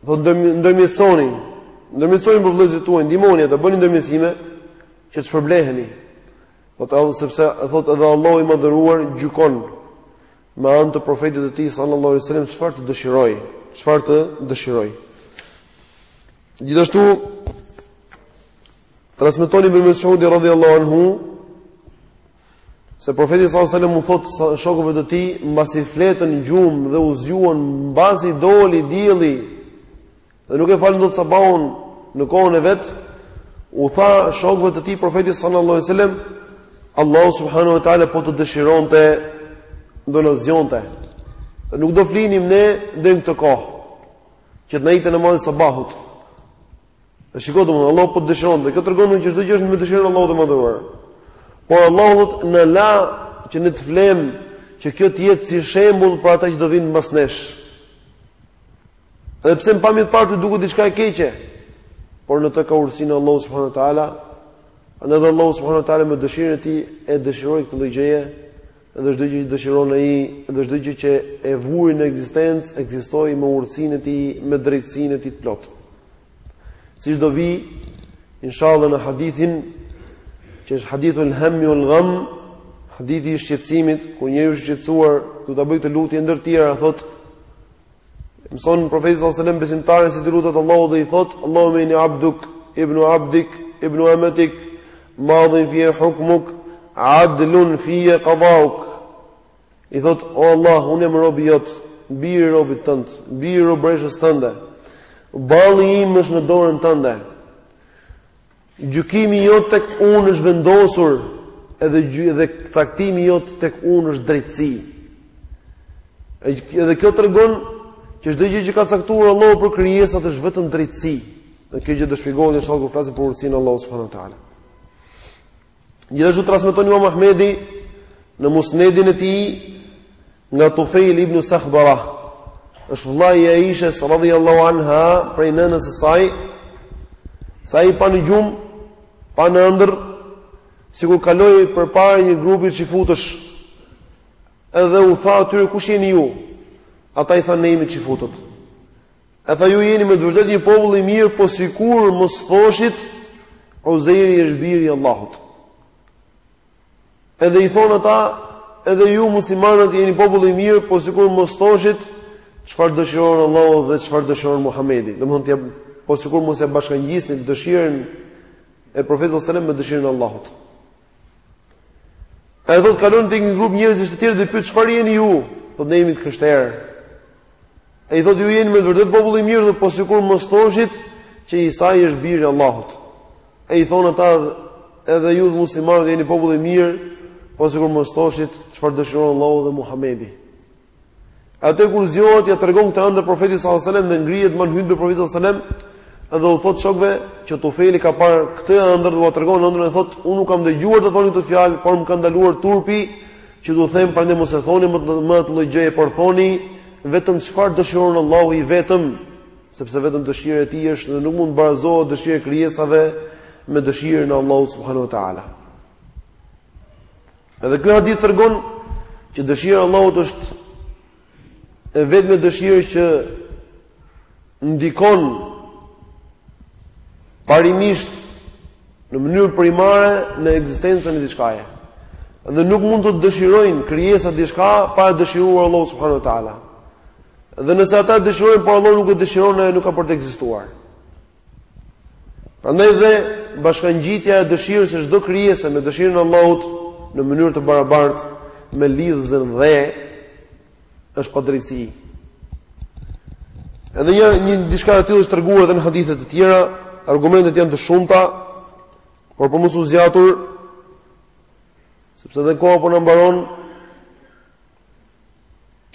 thotë ndërmjetësoni ndërmjetësoni për vëllezërit tuaj ndihmoni ata bëni ndërmjetësime që të shpërbleheni sepse thotë edhe Allahu i madhëruar gjykon me anë të profetit të tij sallallahu alaihi wasallam çfarë të dëshirojë çfarë të dëshirojë gjithashtu transmeton ibn Mes'udi radhiyallahu anhu Se profeti sallallahu alajhi wasallam u thotë shokëve të tij, mbasi fletën gjumë dhe u zgjuan mbasi doli dielli dhe nuk e falën dot sabahun në kohën e vet, u tha shokëve të tij profeti sallallahu alajhi wasallam, Allahu subhanahu wa taala po të dëshironte do na zgjonte. Nuk do flinim ne deri në këtë kohë që të na ikte namazi i sabahut. E shiko domethënë Allahu po të dëshironte dhe kjo tregon që çdo gjë është me dëshirën e Allahut të madhëruar. Por Allahu thotë na la që ne të flemë që kjo të jetë si shembull për ata që do vijnë mbas nesh. Edhe pse në pamje të parë të duket diçka e keqe, por në të ka urtësinë Allahu subhanahu wa taala, dhe Allahu subhanahu wa taala me dëshirën e tij e dëshiroi këtë lloj gjëje Dhe çdo gjë që dëshiron ai, dhe çdo gjë që e vuri në ekzistencë, ekzistoi me urtësinë e tij, me drejtësinë e tij të plotë. Siç do vijë inshallah në hadithin që është hadithul hammi ul gham, hadithi i shqetësimit, kur njeriu është i shqetësuar, do ta bëjë këtë lutje ndër të tjera, thotë Mëson profeti sallallahu alajhi wasallam besimtarin si të lutet Allahut dhe i thot Allahumme inni abduk ibnu abdik ibnu ametik madhin fije hukmuk adlun fije qadauk i thot o Allah unë jam robi jot biri robit tënd biri robreshës tënde balli im është në dorën tënde Gjykimi jot tek unë është vendosur edhe caktimi jot tek unë është drejtësi. Edhe kjo tregon që çdo gjë që ka caktuar Allahu për krijesat është vetëm drejtësi. Dhe kjo gjë do shpjegohet inshallah kur flasim për urtësinë e Allahut subhanuhu teala. Gjithashtu transmeton Imam Ahmedi në Musnedin e tij nga Tufejl ibn Sakhbara, është vëllai i Aishës radhiyallahu anha prej nënës së saj, se ai pa në gjum, pa në ëndër, sikur kaloi përpara një grupi çifutësh. Edhe u tha atyre kush jeni ju? Ata i thanë ne jemi çifutët. U tha ju jeni me të vërtet një popull i mirë, po sikur mos thoshit Uzeiri është biri i Allahut. Edhe i thonë ata, edhe ju muslimanët jeni popull i mirë, po sikur mos thoshit çfarë dëshiron Allahu dhe çfarë dëshiron Muhamedi. Domthonë ti po sikur mos e bashkangjisni dëshirën e profetit sallallahu alajhi wasallam me dëshirën e Allahut. Edhe thotë kalon tek një grup njerëzish të tjerë dhe pyet çfarë jeni ju? Po ne jemi të krishterë. E i thotë ju jeni me të vërtet popull i mirë, po sikur mos thoshit që Isai është biri i Allahut. E i thonë ata edhe ju muslimanët jeni popull i mirë, po sikur mos thoshit çfarë dëshiron Allahu dhe Muhamedi. Ate kur zgjohet ja tregon këtë ëndër profetit sallallahu alajhi wasallam dhe ngrihet mban hytbe profeti sallallahu alajhi wasallam dhe u thot shokëve që Tufejli ka parë këtë ëndër dhe ua tregon ëndrrën e thot unë u kam dëgjuar të thoni këtë fjalë por më ka ndaluar turpi që t'u them prandaj mos e thoni më këtë lloj gjëje por thoni vetëm çfarë dëshiron Allahu i vetëm sepse vetëm dëshira e tij është dhe nuk mund të barazohet dëshira e krijesave me dëshirën e Allahut subhanuhu teala Edhe ky hadith tregon që dëshira e Allahut është e vetme dëshirë që ndikon parimisht në mënyrë primare në ekzistencën e diçkaje. Dhe nuk mund të dëshirojnë krijesat diçka pa e dëshiruar Allahu subhanahu wa taala. Dhe nëse ata e dëshirojnë, por Allahu nuk e dëshiron, ajo nuk ka për të ekzistuar. Prandaj dhe bashkangjitja e dëshirës së çdo krijese me dëshirën e Allahut në mënyrë të barabartë me lidhëzën dhe është padrejtësi. Edhe një një diçka e tillë është treguar edhe në hadithe të tjera, argumentet janë të shumta, por për mos u zgjatur sepse dhe koha po na mbaron.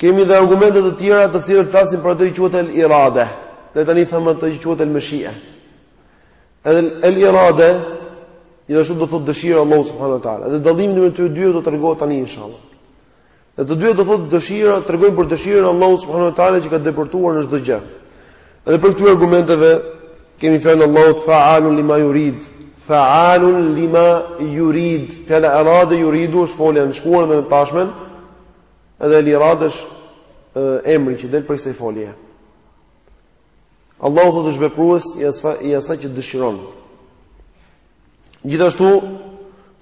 Kemi dhe argumente të tjera të cilët flasin për atë që quhet el irade. Ne tani thamë atë që quhet el mëshia. Edhe el irade, gjithashtu do thotë dëshira e Allahut subhanuhu teala. Dhe dallimi ndërmjet këtyre dy do të tregohet tani inshallah. Dhe të dyja do thotë dëshira, tregojnë për dëshirën e Allahut subhanuhu teala që ka depërtuar në çdo gjë. Edhe prej këtyre argumenteve kemi fjalën e Allahut fa'alun lima yurid. Fa'alun lima yurid. Fjala arada yuridu është folja në shkuar dhe në tashmen Edhe el irade është emri që del prej kësaj folje. Allahu thotë është veprues i asaj i asaj që dëshiron. Gjithashtu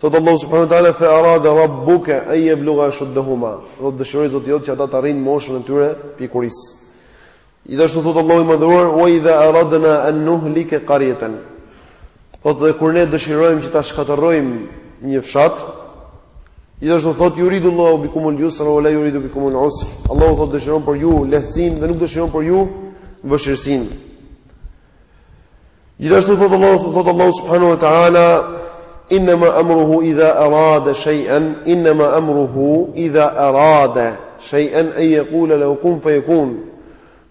thotë Allahu subhanahu wa taala fa arada rabbuka an yablugha ashuddahuma. Thotë dëshiroi Zoti jot që ata të arrijnë moshën e tyre pjekurisë. Gjithashtu thotë Allahu i Madhëruar: "Wa idha aradna an nuhlika qaryatan" Thotë dhe kur ne dëshirojmë që ta shkatërrojmë një fshat, gjithashtu thotë yuridu Allahu bikum al-yusra wa la yuridu bikum al-usra. Allahu thotë dëshiron për ju lehtësinë dhe nuk dëshiron për ju vështirësinë. Gjithashtu thotë Allahu thotë Allahu subhanahu wa taala innama amruhu idha arada shay'an innama amruhu idha arada shay'an an yaqula lahu kun fayakun.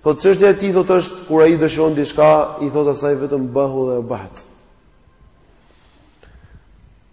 Thotë çështja e tij thotë është kur ai dëshiron diçka i thotë asaj vetëm bëhu dhe bëhet.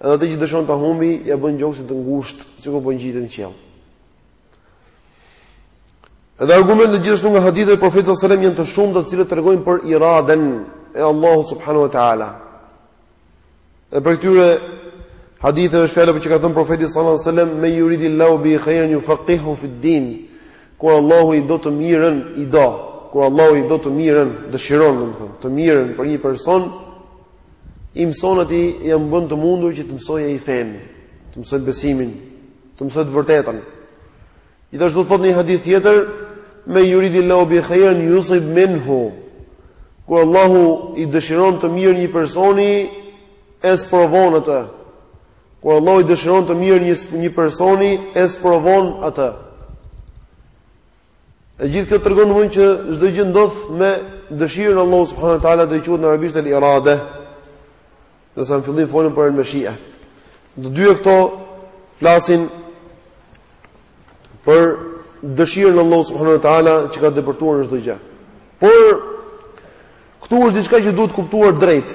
Edhe atë që dëshiron ta humbi, ja bën gjoksin të ngushtë, sikur po ngjitet në qiell. Edhe argumentet gjithashtu nga hadithet e Profetit sallallahu alajhi wasallam janë të shumta të cilët tregojnë për iraden e Allahut subhanahu wa taala. Dhe prej këtyre haditheve është fjala që ka thënë Profeti sallallahu alajhi wasallam me yuridi Allahu bihi khairan yufaqihu fi din. Kur Allahu i do të mirën, i do. Kur Allahu i do të mirën, dëshiron domethënë, të mirën për një person i mëson atij ja bën të mundur që të mësojë ai fenë, të mësojë besimin, të mësojë të vërtetën. Gjithashtu thot në një hadith tjetër, me yuridillahu bihi khairan yusib minhu. Kur Allahu i dëshiron të mirë një personi, e sprovon atë. Kur Allahu i dëshiron të mirë një një personi, e sprovon atë. E gjithë kjo tregon domethënë që çdo gjë ndodh me dëshirën e Allahut subhanuhu teala dhe quhet në arabisht el irade. Ndërsa në fillim folëm për el mashia. Të dyja këto flasin për dëshirën e Allahut subhanuhu teala që ka depërtuar në çdo gjë. Por këtu është diçka që duhet kuptuar drejt.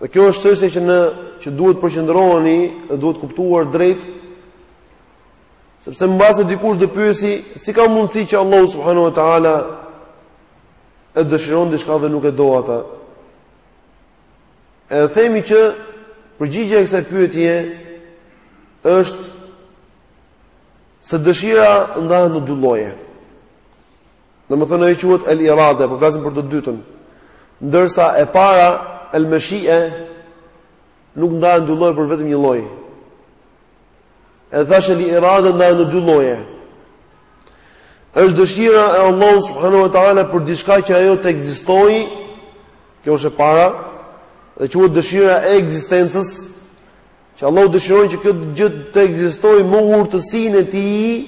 Dhe kjo është çështje që në që duhet përqendroheni dhe duhet kuptuar drejt Sepse mbase dikush do pyesi, si ka mundësi që Allahu subhanahu wa taala e dëshiron diçka dhe nuk e do atë? E themi që përgjigja e kësaj pyetje është se dëshira ndahet në dy lloje. Domethënë ajo quhet el-irada, po flasim për të dytën. Ndërsa e para el-mashia nuk ndahet në dy lloje, por vetëm një lloj. Edhe thashë el-irada ndahet në dy lloje. është dëshira e Allahut subhanahu wa taala për diçka që ajo të ekzistojë, kjo është e para, dhe quhet dëshira e ekzistencës, që Allahu dëshiron që kjo gjë të ekzistojë me urtësinë e tij,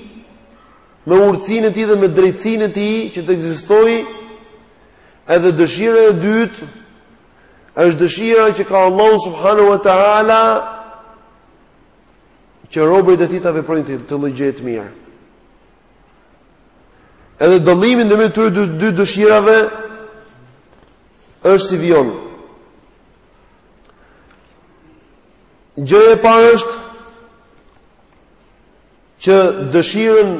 me urtësinë e tij dhe me drejtësinë e tij, që të ekzistojë, edhe dëshira e dytë, është dëshira që ka Allahu subhanahu wa taala, që robërit e tij ta veprojnë këtë lloj gjëje të mirë. Edhe dallimi ndërmjet këtyre dy, dy dëshirave është si vijon. Gjëja e parë është që dëshirën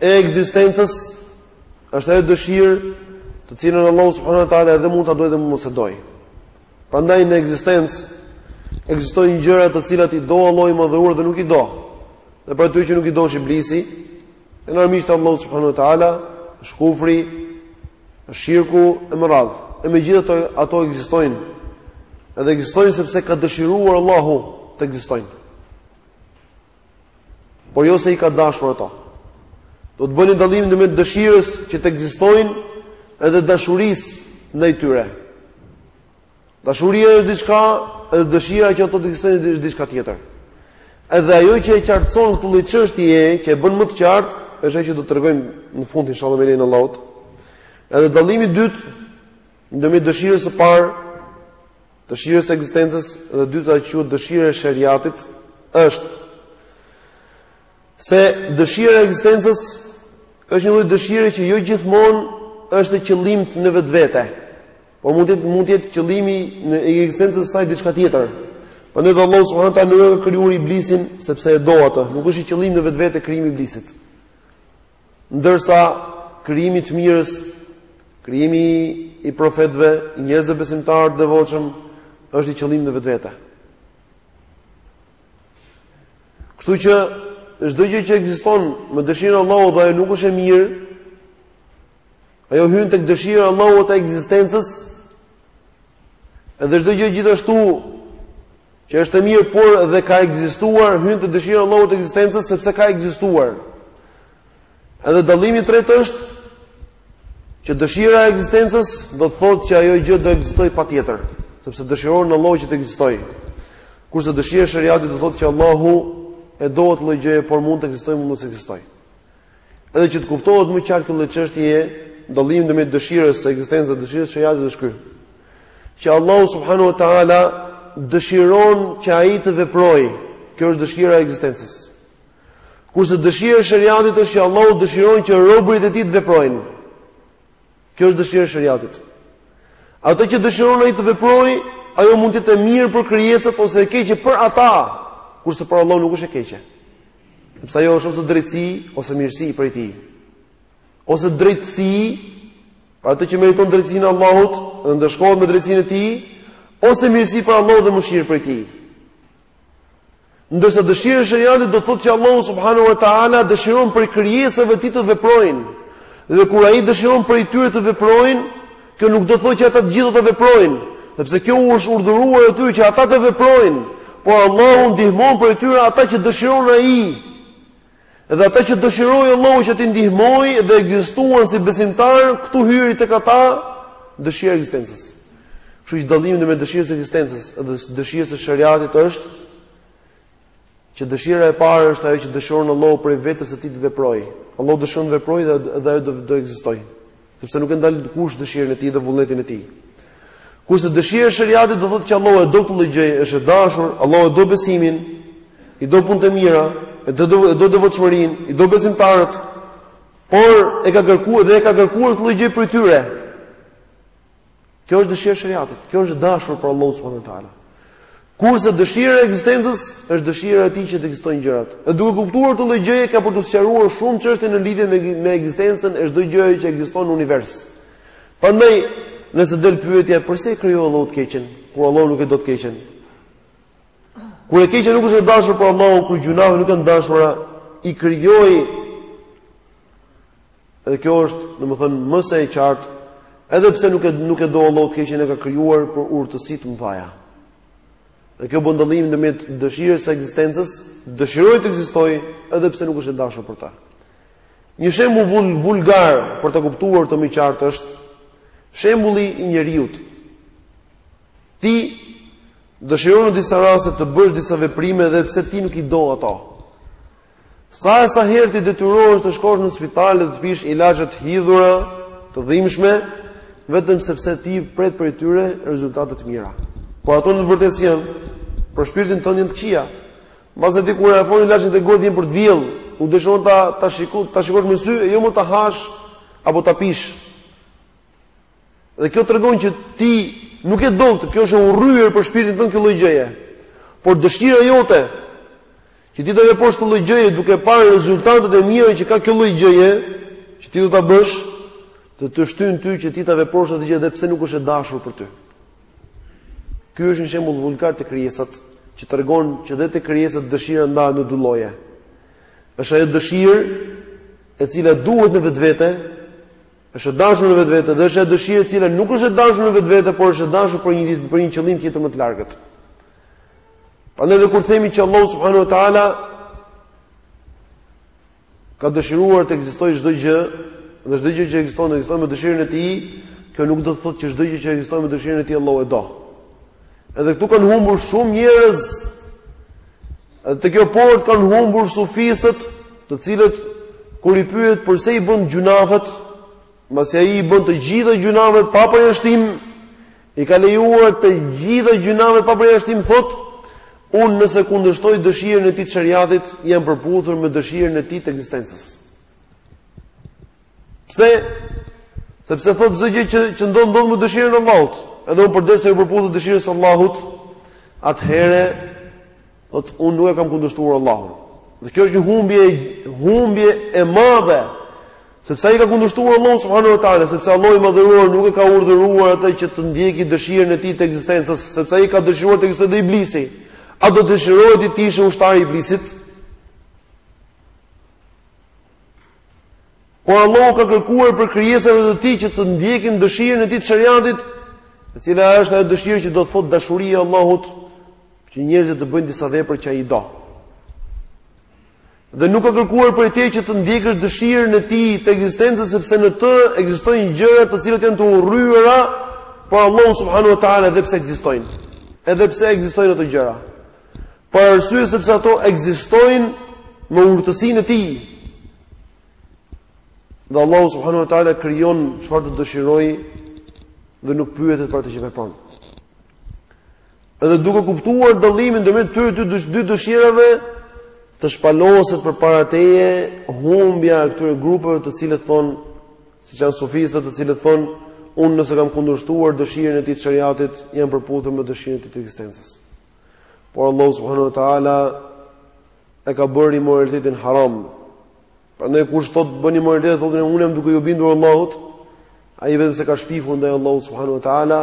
e ekzistencës është ajo dëshirë të cilën Allahu subhanahu wa taala edhe mund ta dojë dhe mund mos e dojë. Prandaj në ekzistencë ekzistojnë gjëra të cilat i do Allahu i madhëruar dhe nuk i do. Dhe prej atyre që nuk i do është iblisi, e armiqtë e Allahut subhanahu wa taala, është kufri, është shirku e me radhë. E megjithatë ato ekzistojnë. Edhe ekzistojnë sepse ka dëshiruar Allahu të ekzistojnë. por jo se i ka dashur ato. Do të bëni dallimin ndërmjet dëshirës që të ekzistojnë edhe dashurisë ndaj tyre. Dashuria është diçka, edhe dëshira që ato të ekzistojnë është diçka tjetër. Edhe ajo që e qartëson këtë lloj çështje, që e bën më të qartë, është ajo që do të tregojmë në fund inshallah me lejen e Allahut. Edhe dallimi i dytë ndërmjet dëshirës së parë Dëshirës së ekzistencës dhe e dyta që quhet dëshira e shariatit është se dëshira e ekzistencës është një lloj dëshire që jo gjithmonë është e qëllimtë në vetvete. Por mund të jetë mund të jetë qëllimi i ekzistencës së saj diçka tjetër. Prandaj dhe Allahu subhanahu taala nuk e ka krijuar iblisin sepse e do atë, nuk është një qëllim në vetvete krijimi i iblisit. Ndërsa krijimi i të mirës, krijimi i profetëve, i njerëzve besimtarë të devotshëm është i qëllimtë në vetvete. Kështu që çdo gjë që ekziston me dëshirën e Allahut dhe ajo nuk është e mirë, Ajo hyn tek dëshira e Allahut e ekzistencës. Edhe çdo gjë gjithashtu që është e mirë por dhe ka ekzistuar, hyn te dëshira e Allahut e ekzistencës sepse ka ekzistuar. Edhe dallimi i tretë është që dëshira e ekzistencës do të thotë që ajo gjë do ekzistojë patjetër, sepse dëshiron Allahu që të ekzistojë. Kurse dëshira e shariatit do thotë që Allahu e do atë lloj gjëje, por mund të ekzistojë, mund mos ekzistojë. Edhe që të kuptohet më qartë kjo lloj çështjeje, dallimi ndërmjet dëshirës së ekzistencës dhe dëshirës së shariatit është ky. Që Allahu subhanahu wa taala dëshiron që ai të veprojë. Kjo është dëshira e ekzistencës. Kurse dëshira e shariatit është që Allahu dëshiron që robërit e tij të veprojnë. Kjo është dëshira e Sheriatit. Atë që dëshiron ai të veprojë, ajo mund të jetë e mirë për krijesat ose e keqe për ata, kurse për Allahun nuk është e keqe. Sepse ajo është ose drejtësi ose mirësi prej tij. Ose drejtësi për atë që meriton drejtësinë e Allahut dhe ndëshkohet me drejtësinë e tij, ose mirësi prej Allahut dhe mëshirë prej tij. Ndërsa dëshira e shariatit do të thotë që Allahu subhanahu wa taala dëshiron prej krijesave të tij të veprojnë. Dhe kur ai dëshiron prej tyre të veprojnë, kjo nuk do të thotë që ata të gjithë do ta veprojnë, sepse kjo u është urdhëruar atyre që ata të veprojnë, por Allahu ndihmon prej tyre ata që dëshiron ai. Dhe ata që dëshiroi Allahu që t'i ndihmojë dhe ekzistuan si besimtarë, këtu hyri tek ata dëshira e ekzistencës. Kështu që dallimi ndërmjet dëshirës së ekzistencës dhe dëshirës së shariatit është që dëshira e parë është ajo që dëshiron Allahu prej vetes së tij të veprojë. Allahu dëshiron të veprojë dhe dhe ajo do të ekzistojë. sepse nuk e ndal kush dëshirën e tij dhe vullnetin e tij. Kurse dëshira e shariatit do thotë që Allahu e do këtë lloj gjëje, është e dashur, Allahu e do besimin, i do punët e mira, e do e do devotshmërinë, i do besimtarët, por e ka kërkuar dhe e ka kërkuar këtë lloj gjëje prej tyre. Kjo është dëshirë shariatit, kjo është dashur për Allahun subhanuhu teala. Kurse dëshira e ekzistencës është dëshira e tij që të ekzistojnë gjërat. E duke kuptuar këtë lloj gjëje ka për t'u sqaruar shumë çështje në lidhje me me ekzistencën e çdo gjëje që ekziston në univers. Prandaj, nëse del pyetja përse e krijoi Allahu të keqen, kur Allahu nuk e do të keqen. Kur e keqja nuk është e dashur për Allahun, kur gjunahet nuk janë të dashura, i krijoi Edhe kjo është, domethënë, më se e qartë, edhe pse nuk e nuk e do Allahu të keqen e ka krijuar për urtësi të mëdha. Dhe kjo bën dallimin ndërmjet dëshirës së ekzistencës, dëshiroi të ekzistojë edhe pse nuk është e dashur për të. Një shembull vul, vulgar për ta kuptuar të më qartë është shembulli i njeriut. Ti dëshiron në disa raste të bësh disa veprime edhe pse ti nuk i do ato. Sa e sa herë ti detyrohesh të shkosh në spital dhe të pish ilaçe të hidhura, të dhimbshme, vetëm sepse ti pret prej tyre rezultate të mira. Por ato në vërtetësi janë për shpirtin tënd janë të këqija. Mbase ti kur e afroni ilaçin te goja të vjen për të vjell, nuk dëshiron ta ta shikosh, ta shikosh me sy, jo më ta hash apo ta pish. Dhe kjo tregon që ti nuk e do këtë, kjo është e urryer për shpirtin tënd kjo lloj gjëje. Por dëshira jote që ti ta veprosh këtë lloj gjëje duke parë rezultatet e mira që ka kjo lloj gjëje, që ti do ta bësh, të të shtyn ty që ti ta veprosh atë gjë edhe pse nuk është e dashur për ty. Ky është një shembull vulgar te krijesat që tregon që dhe te krijesat dëshira ndahet në dy lloje. Është ajo dëshirë e cila duhet në vetvete Është e dashur në vetvete dhe është ajo dëshirë e cila nuk është e dashur në vetvete, por është e dashur për një për një qëllim tjetër më të largët. Prandaj dhe kur themi që Allahu subhanahu wa taala ka dëshiruar të ekzistojë çdo gjë, dhe çdo gjë që ekziston, ekziston me dëshirën e tij, kjo nuk do të thotë që çdo gjë që ekziston me dëshirën e tij Allahu e do. Edhe këtu kanë humbur shumë njerëz. Edhe te kjo portë kanë humbur sufistët, të cilët kur i pyet përse i bën gjynahet, pasi ai i bën të gjitha gjynahet pa përjashtim, i ka lejuar të gjitha gjynahet pa përjashtim thotë, unë nëse kundërshtoj dëshirën e tij të shariatit, jam përputhur me dëshirën e tij të ekzistencës. Pse? Sepse thotë çdo gjë që që ndodh ndodh me dëshirën e Allahut. Edhe unë përderisa iu përputhem dëshirës së Allahut, atëherë thotë unë nuk e kam kundërshtuar Allahun. Dhe kjo është një humbje humbje e madhe. Sepse ai ka kundërshtuar Allahun subhanahu wa taala, sepse Allahu i madhëruar nuk e ka urdhëruar atë që të ndjeki dëshirën e tij të ekzistencës, sepse ai ka dëshiruar të ekzistojë dhe iblisi. A do të dëshiroje ti të ishe ushtar i iblisit? Por Allahu ka kërkuar prej krijesave të Tij që të ndjekin dëshirën e Tij të shariatit, e cila është ajo dëshirë që do të thotë dashuria e Allahut, që njerëzit të bëjnë disa vepra që ai do. Dhe nuk ka kërkuar prej teje që të ndjekësh dëshirën e Tij të ekzistencës, sepse në të ekzistojnë gjëra të cilat janë të urryera për Allahun subhanahu wa taala edhe pse ekzistojnë. Edhe pse ekzistojnë ato gjëra. për arsye sepse ato ekzistojnë me urtësinë e tij. Dhe Allahu subhanahu wa taala krijon çfarë të dëshirojë dhe nuk pyetet për atë që vepron. Edhe duke kuptuar dallimin ndërmjet këtyre dy dësh, dy dëshirave, të shpaloset përpara teje humbja e këtyre grupeve të cilët thonë, siç janë sufistët të cilët thonë, unë nëse kam kundërshtuar dëshirën e tij të shariatit, jam përputhur me dëshirën e tij të ekzistencës. Por Allahu subhanahu wa taala e ka bërë imoralitetin haram. Prandaj kush thot bën imoralitet, thotë unë jam duke iu bindur Allahut, ai vetëm se ka shpifur ndaj Allahut subhanahu wa taala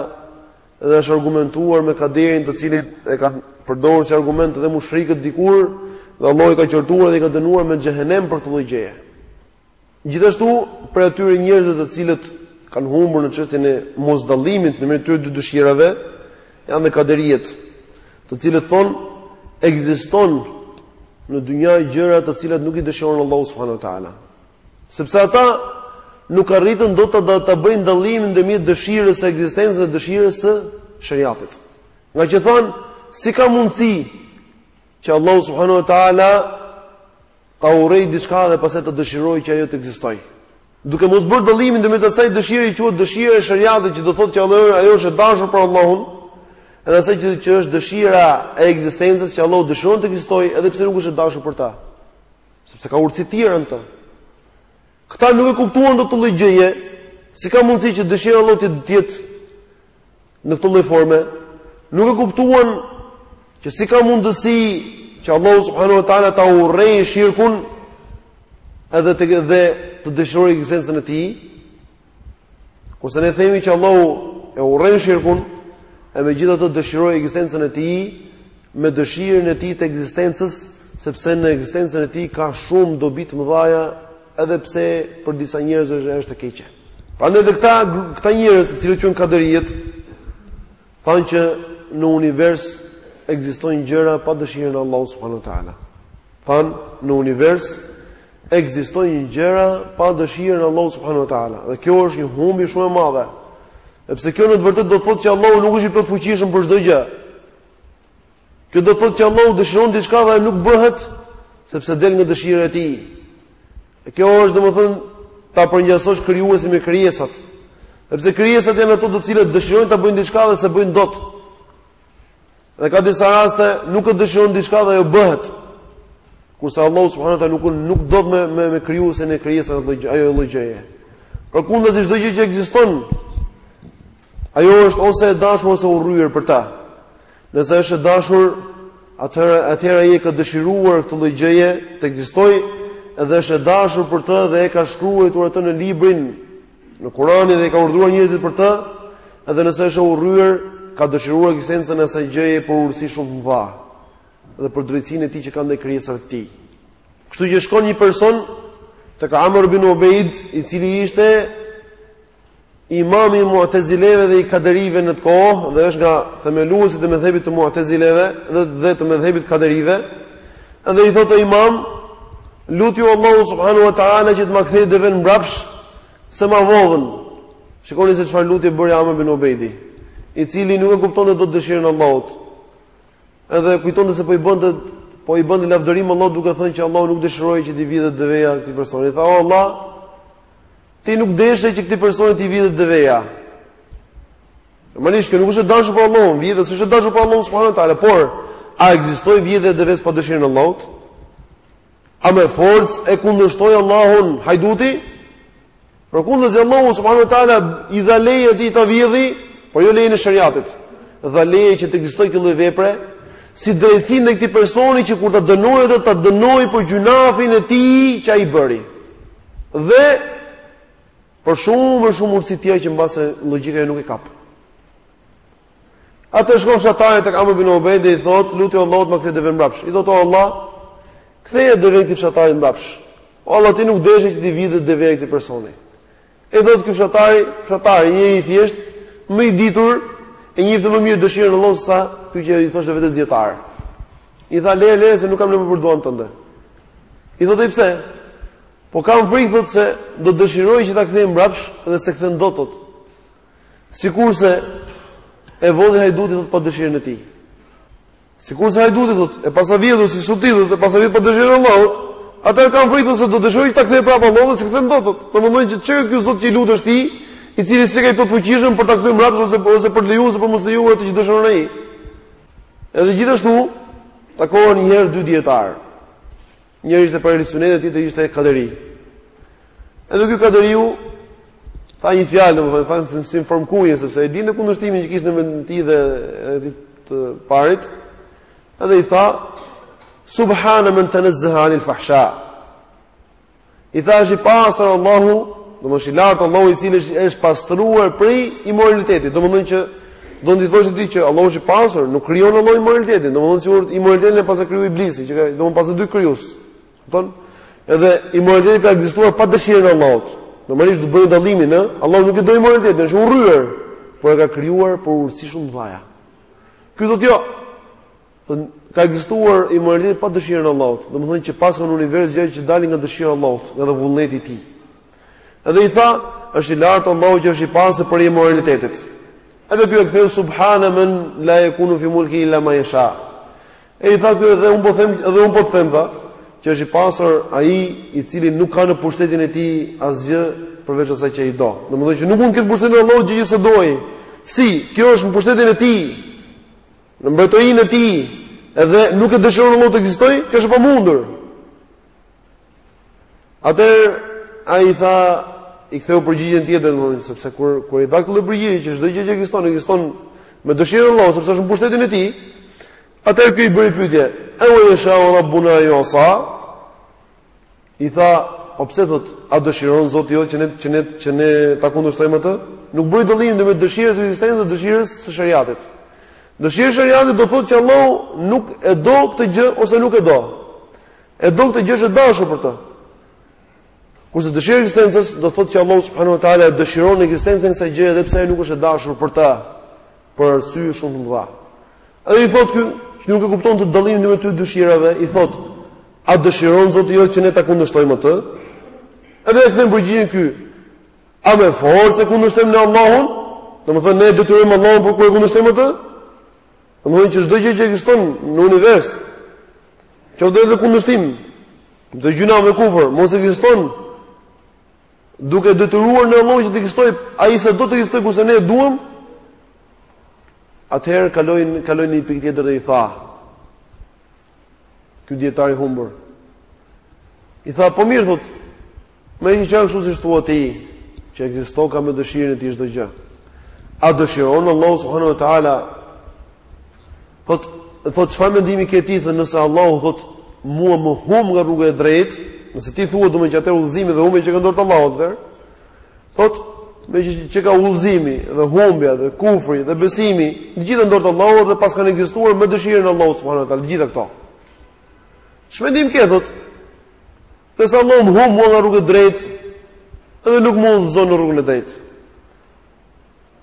dhe është argumentuar me kaderin të cilin e kanë përdorur si argument edhe mushrikët dikur dhe Allahu i ka qortuar dhe i ka dënuar me xhehenem për këtë lloj gjëje. Gjithashtu, prej atyre njerëzve të cilët kanë humbur në çështjen e mosdallimit në mes këtyre dy dëshirave, janë dhe kaderiet, të cilët thonë ekzistojnë në dynja gjëra të cilat nuk i dëshiron Allahu subhanahu wa taala. Sepse ata nuk arritën dot ta bëjnë dallimin ndërmjet dëshirës së ekzistencës dhe dëshirës së sheriatit. Ngaqë thonë, si ka mundësi që Allahu subhanahu wa taala Ta urrejë diçka dhe pastaj ta dëshirojë që ajo të ekzistojë. Duke mos bërë dallimin ndërmjet asaj dëshire që quhet dëshira e sheriatit që do thotë që Allahu ajo është e dashur për Allahun, edhe asaj që, që është dëshira e ekzistencës që Allahu dëshiron të ekzistojë edhe pse nuk është e dashur për ta. Sepse ka urtësi të tjera në të. Këta nuk e kuptuan dot këtë lloj gjëje, si ka mundësi që dëshira e Allahut të jetë në këtë lloj forme? Nuk e kuptuan që si ka mundësi që Allahu subhanahu wa taala ta urrejë shirkun edhe të dhe të dëshirojë ekzistencën e tij? Kurse ne themi që Allahu e urren shirkun, e megjithatë dëshiroi ekzistencën e tij me dëshirën e tij të ekzistencës, sepse në ekzistencën e tij ka shumë dobi të mëdha, edhe pse për disa njerëz është e keqe. Prandaj edhe këta këta njerëz të cilët quhen kaderiet, Thanë që në univers ekzistojnë gjëra pa dëshirën e Allahut subhanahu wa taala. Thanë në univers ekzistojnë gjëra pa dëshirën e Allahut subhanahu wa taala. Dhe kjo është një humbje shumë e madhe. Sepse kjo në të vërtetë do të thotë që Allahu nuk është i plotfuqishëm për çdo gjë. Kjo do të thotë që Allahu dëshiron diçka dhe nuk bëhet sepse del nga dëshira e tij. E kjo është domethënë ta përngjasosh krijuesin me krijesat. Sepse krijesat janë ato të cilat dëshirojnë ta bëjnë diçka dhe s'e bëjnë dot. Dhe ka disa raste nuk e dëshiron diçka dhe ajo bëhet. Kurse Allahu subhanahu wa taala nuk nuk ndodh me me, me krijuesin e krijesave ajo lloj gjëje. Përkundazi çdo gjë që ekziston Ajo është ose e dashur ose e urryer për ta. Nëse është e dashur, atëherë atëherë ai e ka dëshiruar këtë lloj gjëje të ekzistojë dhe është e dashur për të dhe e ka shkruar atë në librin në Kur'anin dhe i ka urdhëruar njerëzit për të, edhe nëse është e urryer, ka dëshiruar ekzistencën e asaj gjëje për urtësi shumë të mëdha dhe për drejtësinë e tij që ka ndaj krijesave të tij. Kështu që shkon një person tek Amr ibn Ubayd, i cili ishte Imami i Mu'tazileve dhe i Kaderive në atë kohë dhe është nga themeluesit e medhhebit të Mu'tazileve dhe dhe të medhhebit Kaderive. Dhe i thotë Imam, lutju Allahut subhanahu wa ta'ala që të më kthejë devenë mbrapsh se ma vodhën. Shikoni se çfarë lutje bëri Amr ibn Ubejdi, i cili nuk e kuptonte dot dëshirën e Allahut. Edhe kujtonte se po i bënte po i bënte lavdërim Allahut duke thënë që Allahu nuk dëshiroi që t'i vidhet deveja e këtij personi. Tha, "O Allah, Ti nuk deshe që këtij personi t'i vidhet deveja. Normalisht kjo nuk është e dashur për Allahun, vjedhja s'është e dashur për Allahun subhanuhu teala, por a ekzistoi vjedhja e devesë pa dëshirën e Allahut? A me forcë e kundërshtoi Allahun hajduti? Përkundrazi Allahu subhanuhu teala i dha leje atij ta vjedhi, por jo lejen e sheriatit. Dha leje që të ekzistojë kjo lloj vepre si drejtësi ndaj këtij personi që kur ta dënojë do ta dënojë për gjynahin e tij që ai bëri. Dhe për shumë e shumë mundësi tjera që mbase logjika jonë nuk e kap. Atëherë shkon fshatari tek Amr bin Ubayd dhe i thot, "Lutju Allahut të më kthejë devenë mbrapsh." I thot, "O Allah, ktheje devenë këtij fshatari mbrapsh." O Allah, ti nuk deshe që t'i vidhet deveja këtij personi. I thot ky fshatari, fshatari njeri i thjeshtë, më i ditur, e njifte më mirë dëshirën e Allahut sesa ky që i thoshte vetes dijetar. I tha lere lere se nuk kam nevojë për duan tënde. I thotë pse? Po kam frikë thotë se do dëshiroj që ta kthej mbrapsh dhe s'e kthen dot thotë. Sikurse e vodhi hajduti thotë pa dëshirën e tij. Sikurse hajduti thotë e pasa vjedhur si shtu ti thotë e pasa vjedhur pa dëshirën e Allahut, atëherë kam frikë se do dëshiroj që ta kthej prapë Allahu dhe s'e kthen dot thotë. Po mendoj që ç'është ky zot që i lutesh ti, i cili s'e ka të fuqishëm për ta kthyer mbrapsh ose ose për lejuar ose për mos lejuar atë që dëshiron ai. Edhe gjithashtu takohen një herë dy dijetarë. Njëri ishte prej Ehli Sunetit dhe tjetri ishte Kaderi. Edhe ky Kaderiu tha një fjalë, domethënë tha si në formë kunje sepse e dinte kundërshtimin që kishte në mes tij dhe atij të parit. Edhe i tha Subhana man tanazzaha anil fahsha. I tha është i pastër Allahu, domethënë është i lartë Allahu i cili është është pastruar prej imoralitetit. Domethënë që do të thoshte atij që Allahu është i pastër, nuk krijon Allahu imoralitetin. Domethënë sikur imoralitetin e paska kriju iblisi, që ka domethënë paska dy krijus. Kupton? Edhe imoraliteti ka ekzistuar pa dëshirën e Allahut. Normalisht duhet bërë dallimin, ë, Allahu nuk e do imoralitetin, është i urryer, por e ka krijuar për urtësi shumë të mëdha. Ky thotë jo. Ka ekzistuar imoraliteti pa dëshirën e Allahut, domethënë që paska në univers gjëra që dalin nga dëshira e Allahut dhe vullneti i tij. Edhe i tha, është i lartë Allahu që është i pastër prej imoralitetit. Edhe ky e ktheu subhana men la yakunu fi mulki illa ma yasha. E i tha ky edhe un po them, edhe un po të them tha, që është i pastër ai i cili nuk ka në pushtetin e tij asgjë përveç asaj që i do. Domethënë që nuk mund të ketë n'pushtetin e Allahut gjë që s'e do. Si, kjo është në pushtetin e tij, Në mbretërinë e tij dhe nuk e dëshiron Allahu të ekzistojë, kjo është e pamundur. Atëherë ai i tha i ktheu përgjigjen tjetër domthonë sepse kur kur i dha këtë përgjigje që çdo gjë që ekziston ekziston me dëshirën e Allahut sepse është në pushtetin e tij atëherë ky i bëri pyetje a wa yasha rabbuna yusa I tha, po pse thot, a dëshiron Zoti jot që ne që ne që ne ta kundërshtojmë atë? Nuk bëri dallim ndërmjet dëshirës së ekzistencës dhe dëshirës së shariatit. Dëshira e shariatit do thotë që Allahu nuk e do këtë gjë ose nuk e do. E do këtë gjë, është e dashur për të. Kurse dëshira e ekzistencës do thotë që Allahu subhanahu wa taala e dëshiron ekzistencën e kësaj gjëje edhe pse ajo nuk është e dashur për të. Për arsye shumë të mëdha. Edhe i thotë ky, që nuk e kupton dot dallimin ndërmjet dy dëshirave, i thotë: "A dëshiron Zoti jot që ne ta kundërshtojmë atë?" Edhe e kthen përgjigjen ky: "A me forcë e kundërshtojmë ne Allahun?" Domethënë ne detyrojmë Allahun për kur e kundërshtojmë atë? Domethënë që çdo gjë që ekziston në univers, qoftë edhe kundërshtim, dhe gjynah dhe kufër, mos ekziston duke e detyruar ne Allahun që të ekzistojë, ai s'e do të ekzistojë kurse ne e duam. Atëherë kalojnë kalojnë në një pikë tjetër dhe i tha. Ky dietar i humbur. I tha, "Po mirë thot, meqë qenka kështu siç thua ti, që ekzistoka me dëshirën e tij çdo gjë. A dëshiron Allahu subhanahu wa taala Thotë, thotë çfarë mendimi ke ti thotë nëse Allahu thotë mua më humb nga rruga e drejtë, nëse ti thua domethënë që atëherë udhëzimi dhe humbja qenka n'dorë t'Allahut atëherë, thotë meqë qenka udhëzimi dhe humbja dhe kufri dhe besimi, të gjitha n'dorë të Allahut dhe paskan ekzistuar me dëshirën e Allahut subhanahu wa taala, të gjitha këto. Ç'mendim ke thotë? Nëse Allahu më humb mua nga rruga e drejtë, edhe nuk më udhëzon në rrugën e drejtë.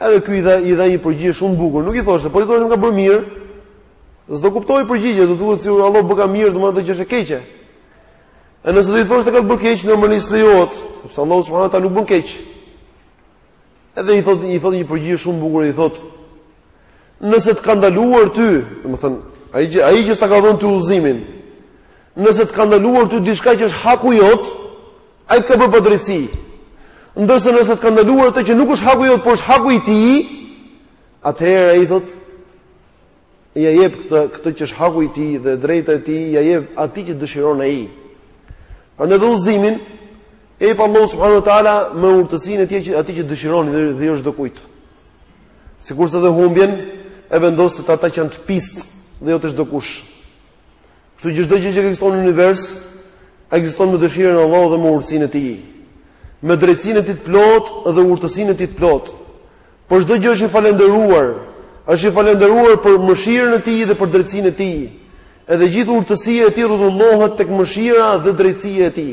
Edhe ky i dha i dha një përgjigje shumë të bukur. Nuk i tha se, po i thoshte më ka bërë mirë. S'do kuptohej përgjigje, do thuhet si Allahu bëka mirë, domethënë atë që është e keqe. E nëse do i thoshte ka bërë keq, normalisht s'lejohet, sepse Allahu subhanahu wa taala nuk bën keq. Edhe i thotë i thotë një përgjigje shumë të bukur, i thotë Nëse të ka ndaluar ty, domethënë, ai që ai që s'ta ka dhënë ty udhëzimin, nëse të ka ndaluar ty diçka që është haku jot, Ai të ka bërë padrejtësi. Ndërsa nëse të ka ndaluar atë që nuk është haku jot, por është haku i tij, atëherë ai thotë ja jep këtë këtë që është haku i tij dhe drejta e tij, ja jep atij që dëshiron ai. Prandaj edhe udhëzimin ja jep Allahu subhanahu wa taala me urtësinë e tij atij që dëshiron dhe, dhe jo çdokujt. Sikurse edhe humbjen e vendos te ata që janë të pistë dhe jo te çdokush. Kështu që çdo gjë që ekziston në univers ekziston me dëshirën e Allahut dhe me urtësinë e Tij. Me drejtësinë e Tij të plotë dhe urtësinë e Tij të plotë. Për çdo gjë është i falënderuar. Është i falënderuar për mëshirën e Tij dhe për drejtësinë e Tij. Edhe gjithë urtësia e Tij rrotullohet tek mëshira dhe drejtësia e Tij.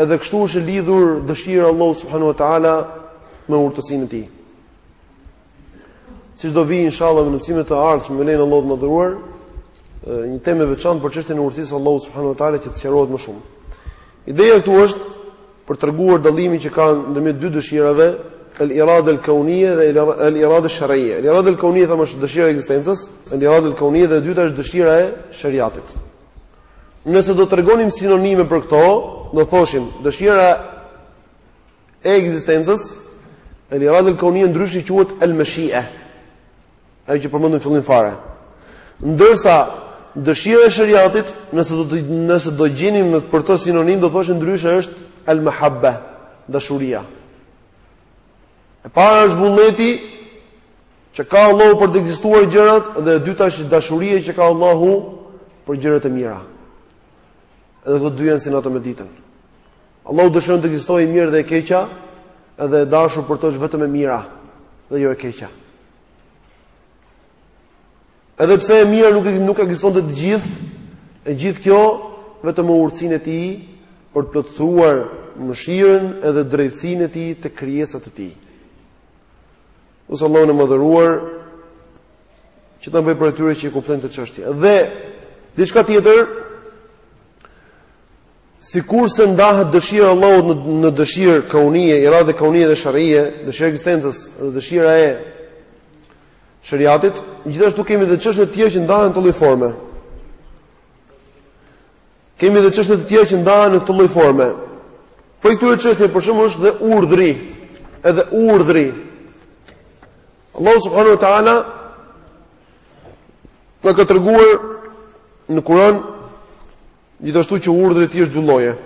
Edhe kështu është e lidhur dëshira e Allahut subhanahu wa teala me urtësinë e Tij. Siç do vi inshallah në mësimet e ardhshme me lejen e Allahut të madhëruar, një temë e veçantë për çështjen e urtësisë së Allahut subhanahu wa taala që të sqarohet më shumë. Ideja këtu është për treguar dallimin që ka ndërmjet dy dëshirave, al-irada al-kauniyya dhe al-irada ash-shar'iyya. Al-irada al-kauniyya thamë është dëshira e ekzistencës, al-irada al-kauniyya dhe e dyta është dëshira e sheriatit. Nëse do të tregonim sinonime për këto, do thoshim dëshira e ekzistencës, el irada el kaunie ndryshe i quhet el meshie, ajo që përmendëm fillim fare. Ndërsa, dëshira e sheriatit, nëse do, nëse do gjenim për të sinonim, do të thoshim ndryshe është el mahabba, dashuria. E para është vullneti, që ka Allahu për të ekzistuar gjërat dhe e dyta është dashuria që ka Allahu për gjërat e mira. Edhe këto dy janë si nata me ditën. Allahu dëshiron të ekzistojë e mira dhe e keqja, edhe e dashur për të është vetëm e mira dhe jo e keqja. Edhe pse e mira nuk nuk ekziston te të gjithë, e gjithë kjo vetëm me urtësinë e tij për të plotësuar mëshirën edhe drejtësinë e tij tek krijesat e tij. Lus Allahun e madhëruar që të na bëjë prej atyre që i kuptojnë këtë çështje. Dhe, diçka tjetër, Sikurse ndahet dëshira e Allahut në në dëshirë kaunie, iradë kaunie dhe sharie, dëshira e ekzistencës dhe dëshira e sheriatit, gjithashtu kemi edhe çështje të tjera që ndahen në këtë lloj forme. Kemi edhe çështje të tjera që ndahen në këtë lloj forme. Prej këtyre çështjeve për shembull është dhe urdhri, edhe urdhri. Allahu subhanahu wa taala na ka treguar në Kur'an Gjithashtu që urdhri i tij është dy lloje.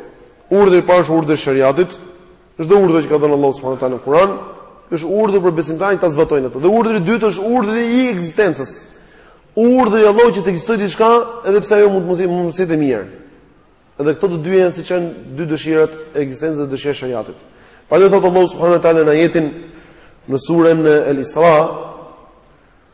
Urdhri i parë është urdhri i shariatit, çdo urdhër që ka dhënë Allahu subhanahu wa taala në Kur'an, është urdhër për besimtarët ta zbatojnë atë. Dhe urdhri i dytë është urdhri i ekzistencës. Urdhri i Allahut që të ekzistojë diçka, edhe pse ajo mund të mos jetë e mirë. Edhe këto të dyja janë siç janë dy dëshirat e ekzistencës dhe dëshira e shariatit. Prandaj thotë Allahu subhanahu wa taala në ajetin në surën El-Isra,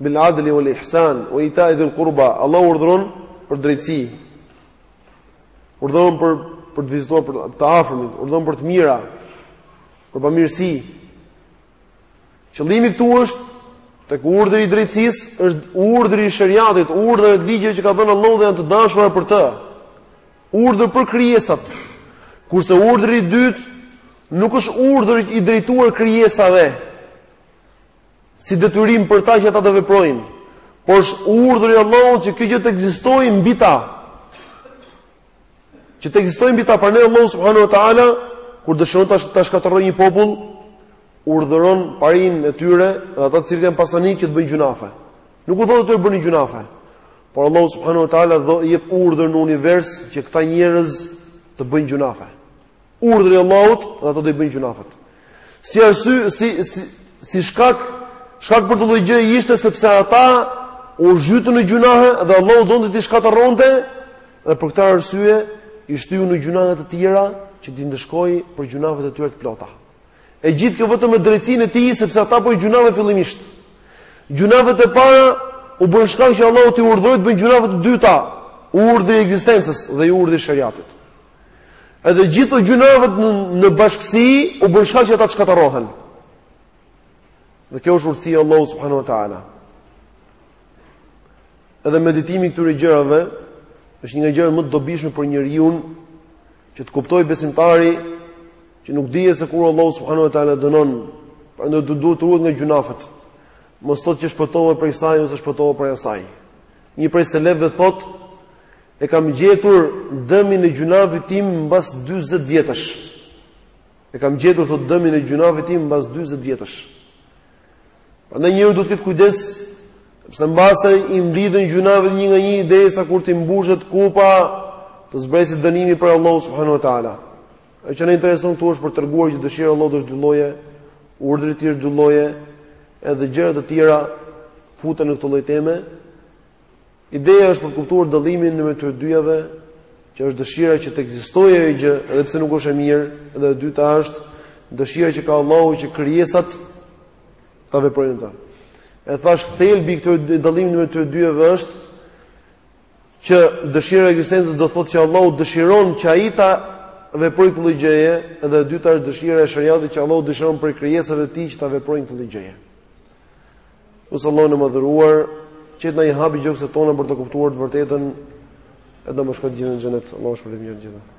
Bil adli wal ihsan wa ita'i dhil qurba. Allahu urdhëron për drejtësi. Urdhëron për për të vizituar për të afërmit, urdhëron për të mira, për bamirësi. Qëllimi këtu është tek urdhri i drejtësisë është urdhri i shariatit, urdhri i ligjeve që ka dhënë Allahu dhe janë të dashura për të. Urdhër për krijesat. Kurse urdhri i dytë nuk është urdhër i drejtuar krijesave. si detyrim për ta që ata të veprojnë, por është urdhër i Allahut që kjo gjë të ekzistojë mbi ta. Që të ekzistojë mbi ta, prandaj Allahu subhanahu wa taala kur dëshiron ta ta shkatërrojë një popull, urdhëron parinë e tyre dhe ata të cilët janë pasanikë që të bëjnë gjynafe. Nuk u thotë atyre bëni gjynafe. Por Allahu subhanahu wa taala i jep urdhër në univers që këta njerëz të bëjnë gjynafe. urdhri i Allahut dhe ata do i bëjnë gjynafet. Si arsye si si si shkak shkak për këtë lloj gjëje ishte sepse ata u zhytën në gjynahe dhe Allahu donte t'i shkatërronte dhe për këtë arsye i shtyu në gjynahe të tjera që t'i ndëshkojë për gjynafet e tyre të plota. E gjithë kjo vetëm me drejtësinë e tij sepse ata bënë gjynafe fillimisht. Gjynafet e para u bënë shkak që Allahu t'i urdhërojë të bëjnë gjynafe të dyta, urdhri i ekzistencës dhe jo urdhri i shariatit. Edhe gjithë këto gjynafet në, në bashkësi u bënë shkak që ata të shkatërrohen. Dhe kjo është urtësia e Allahut subhanahu wa taala. Edhe meditimi i këtyre gjërave është një nga gjërat më të dobishme për njeriun që të kuptojë besimtari që nuk dihet se kur Allahu subhanahu wa taala dënon, prandaj duhet të ruhet nga gjynafet. Mos thotë që shpëtohet prej saj ose shpëtohet prej asaj. Një prej selefëve thotë, e kam gjetur dëmin e gjynafit tim mbas 40 vjetësh. E kam gjetur thotë dëmin e gjynafit tim mbas 40 vjetësh. Prandaj njeriu duhet të ketë kujdes, sepse mbase i mblidhen gjynafet një nga një derisa kur t'i mbushet kupa, të zbresë dënimi prej Allahu subhanahu wa taala. Ajo që na intereson këtu është për treguar që dëshira e Allahut është dy lloje, urdhri i tij është dy lloje, edhe gjëra të tjera futen në këtë lloj teme. Ideja është për kuptuar dallimin në mes të dyjave, që është dëshira që të ekzistojë ajo gjë, edhe pse nuk është e mirë, dhe e dyta është dëshira që ka Allahu që krijesat ta veprojnë ta. E thashë thelbi i këtij dallimit në mes të dyjave është Që dëshira e ekzistencës do të thotë që Allahu dëshiron që ai ta veprojë këtë lloj gjëje, dhe e dyta është dëshira e sheriatit që Allahu dëshiron prej krijesave të tij që ta veprojnë këtë lloj gjëje. Lus Allahun e madhëruar, që të na i hapi gjokset tona për të kuptuar të vërtetën, e të na bashkojë të gjithë në xhenet, Allahu shpërbleftë të gjithë.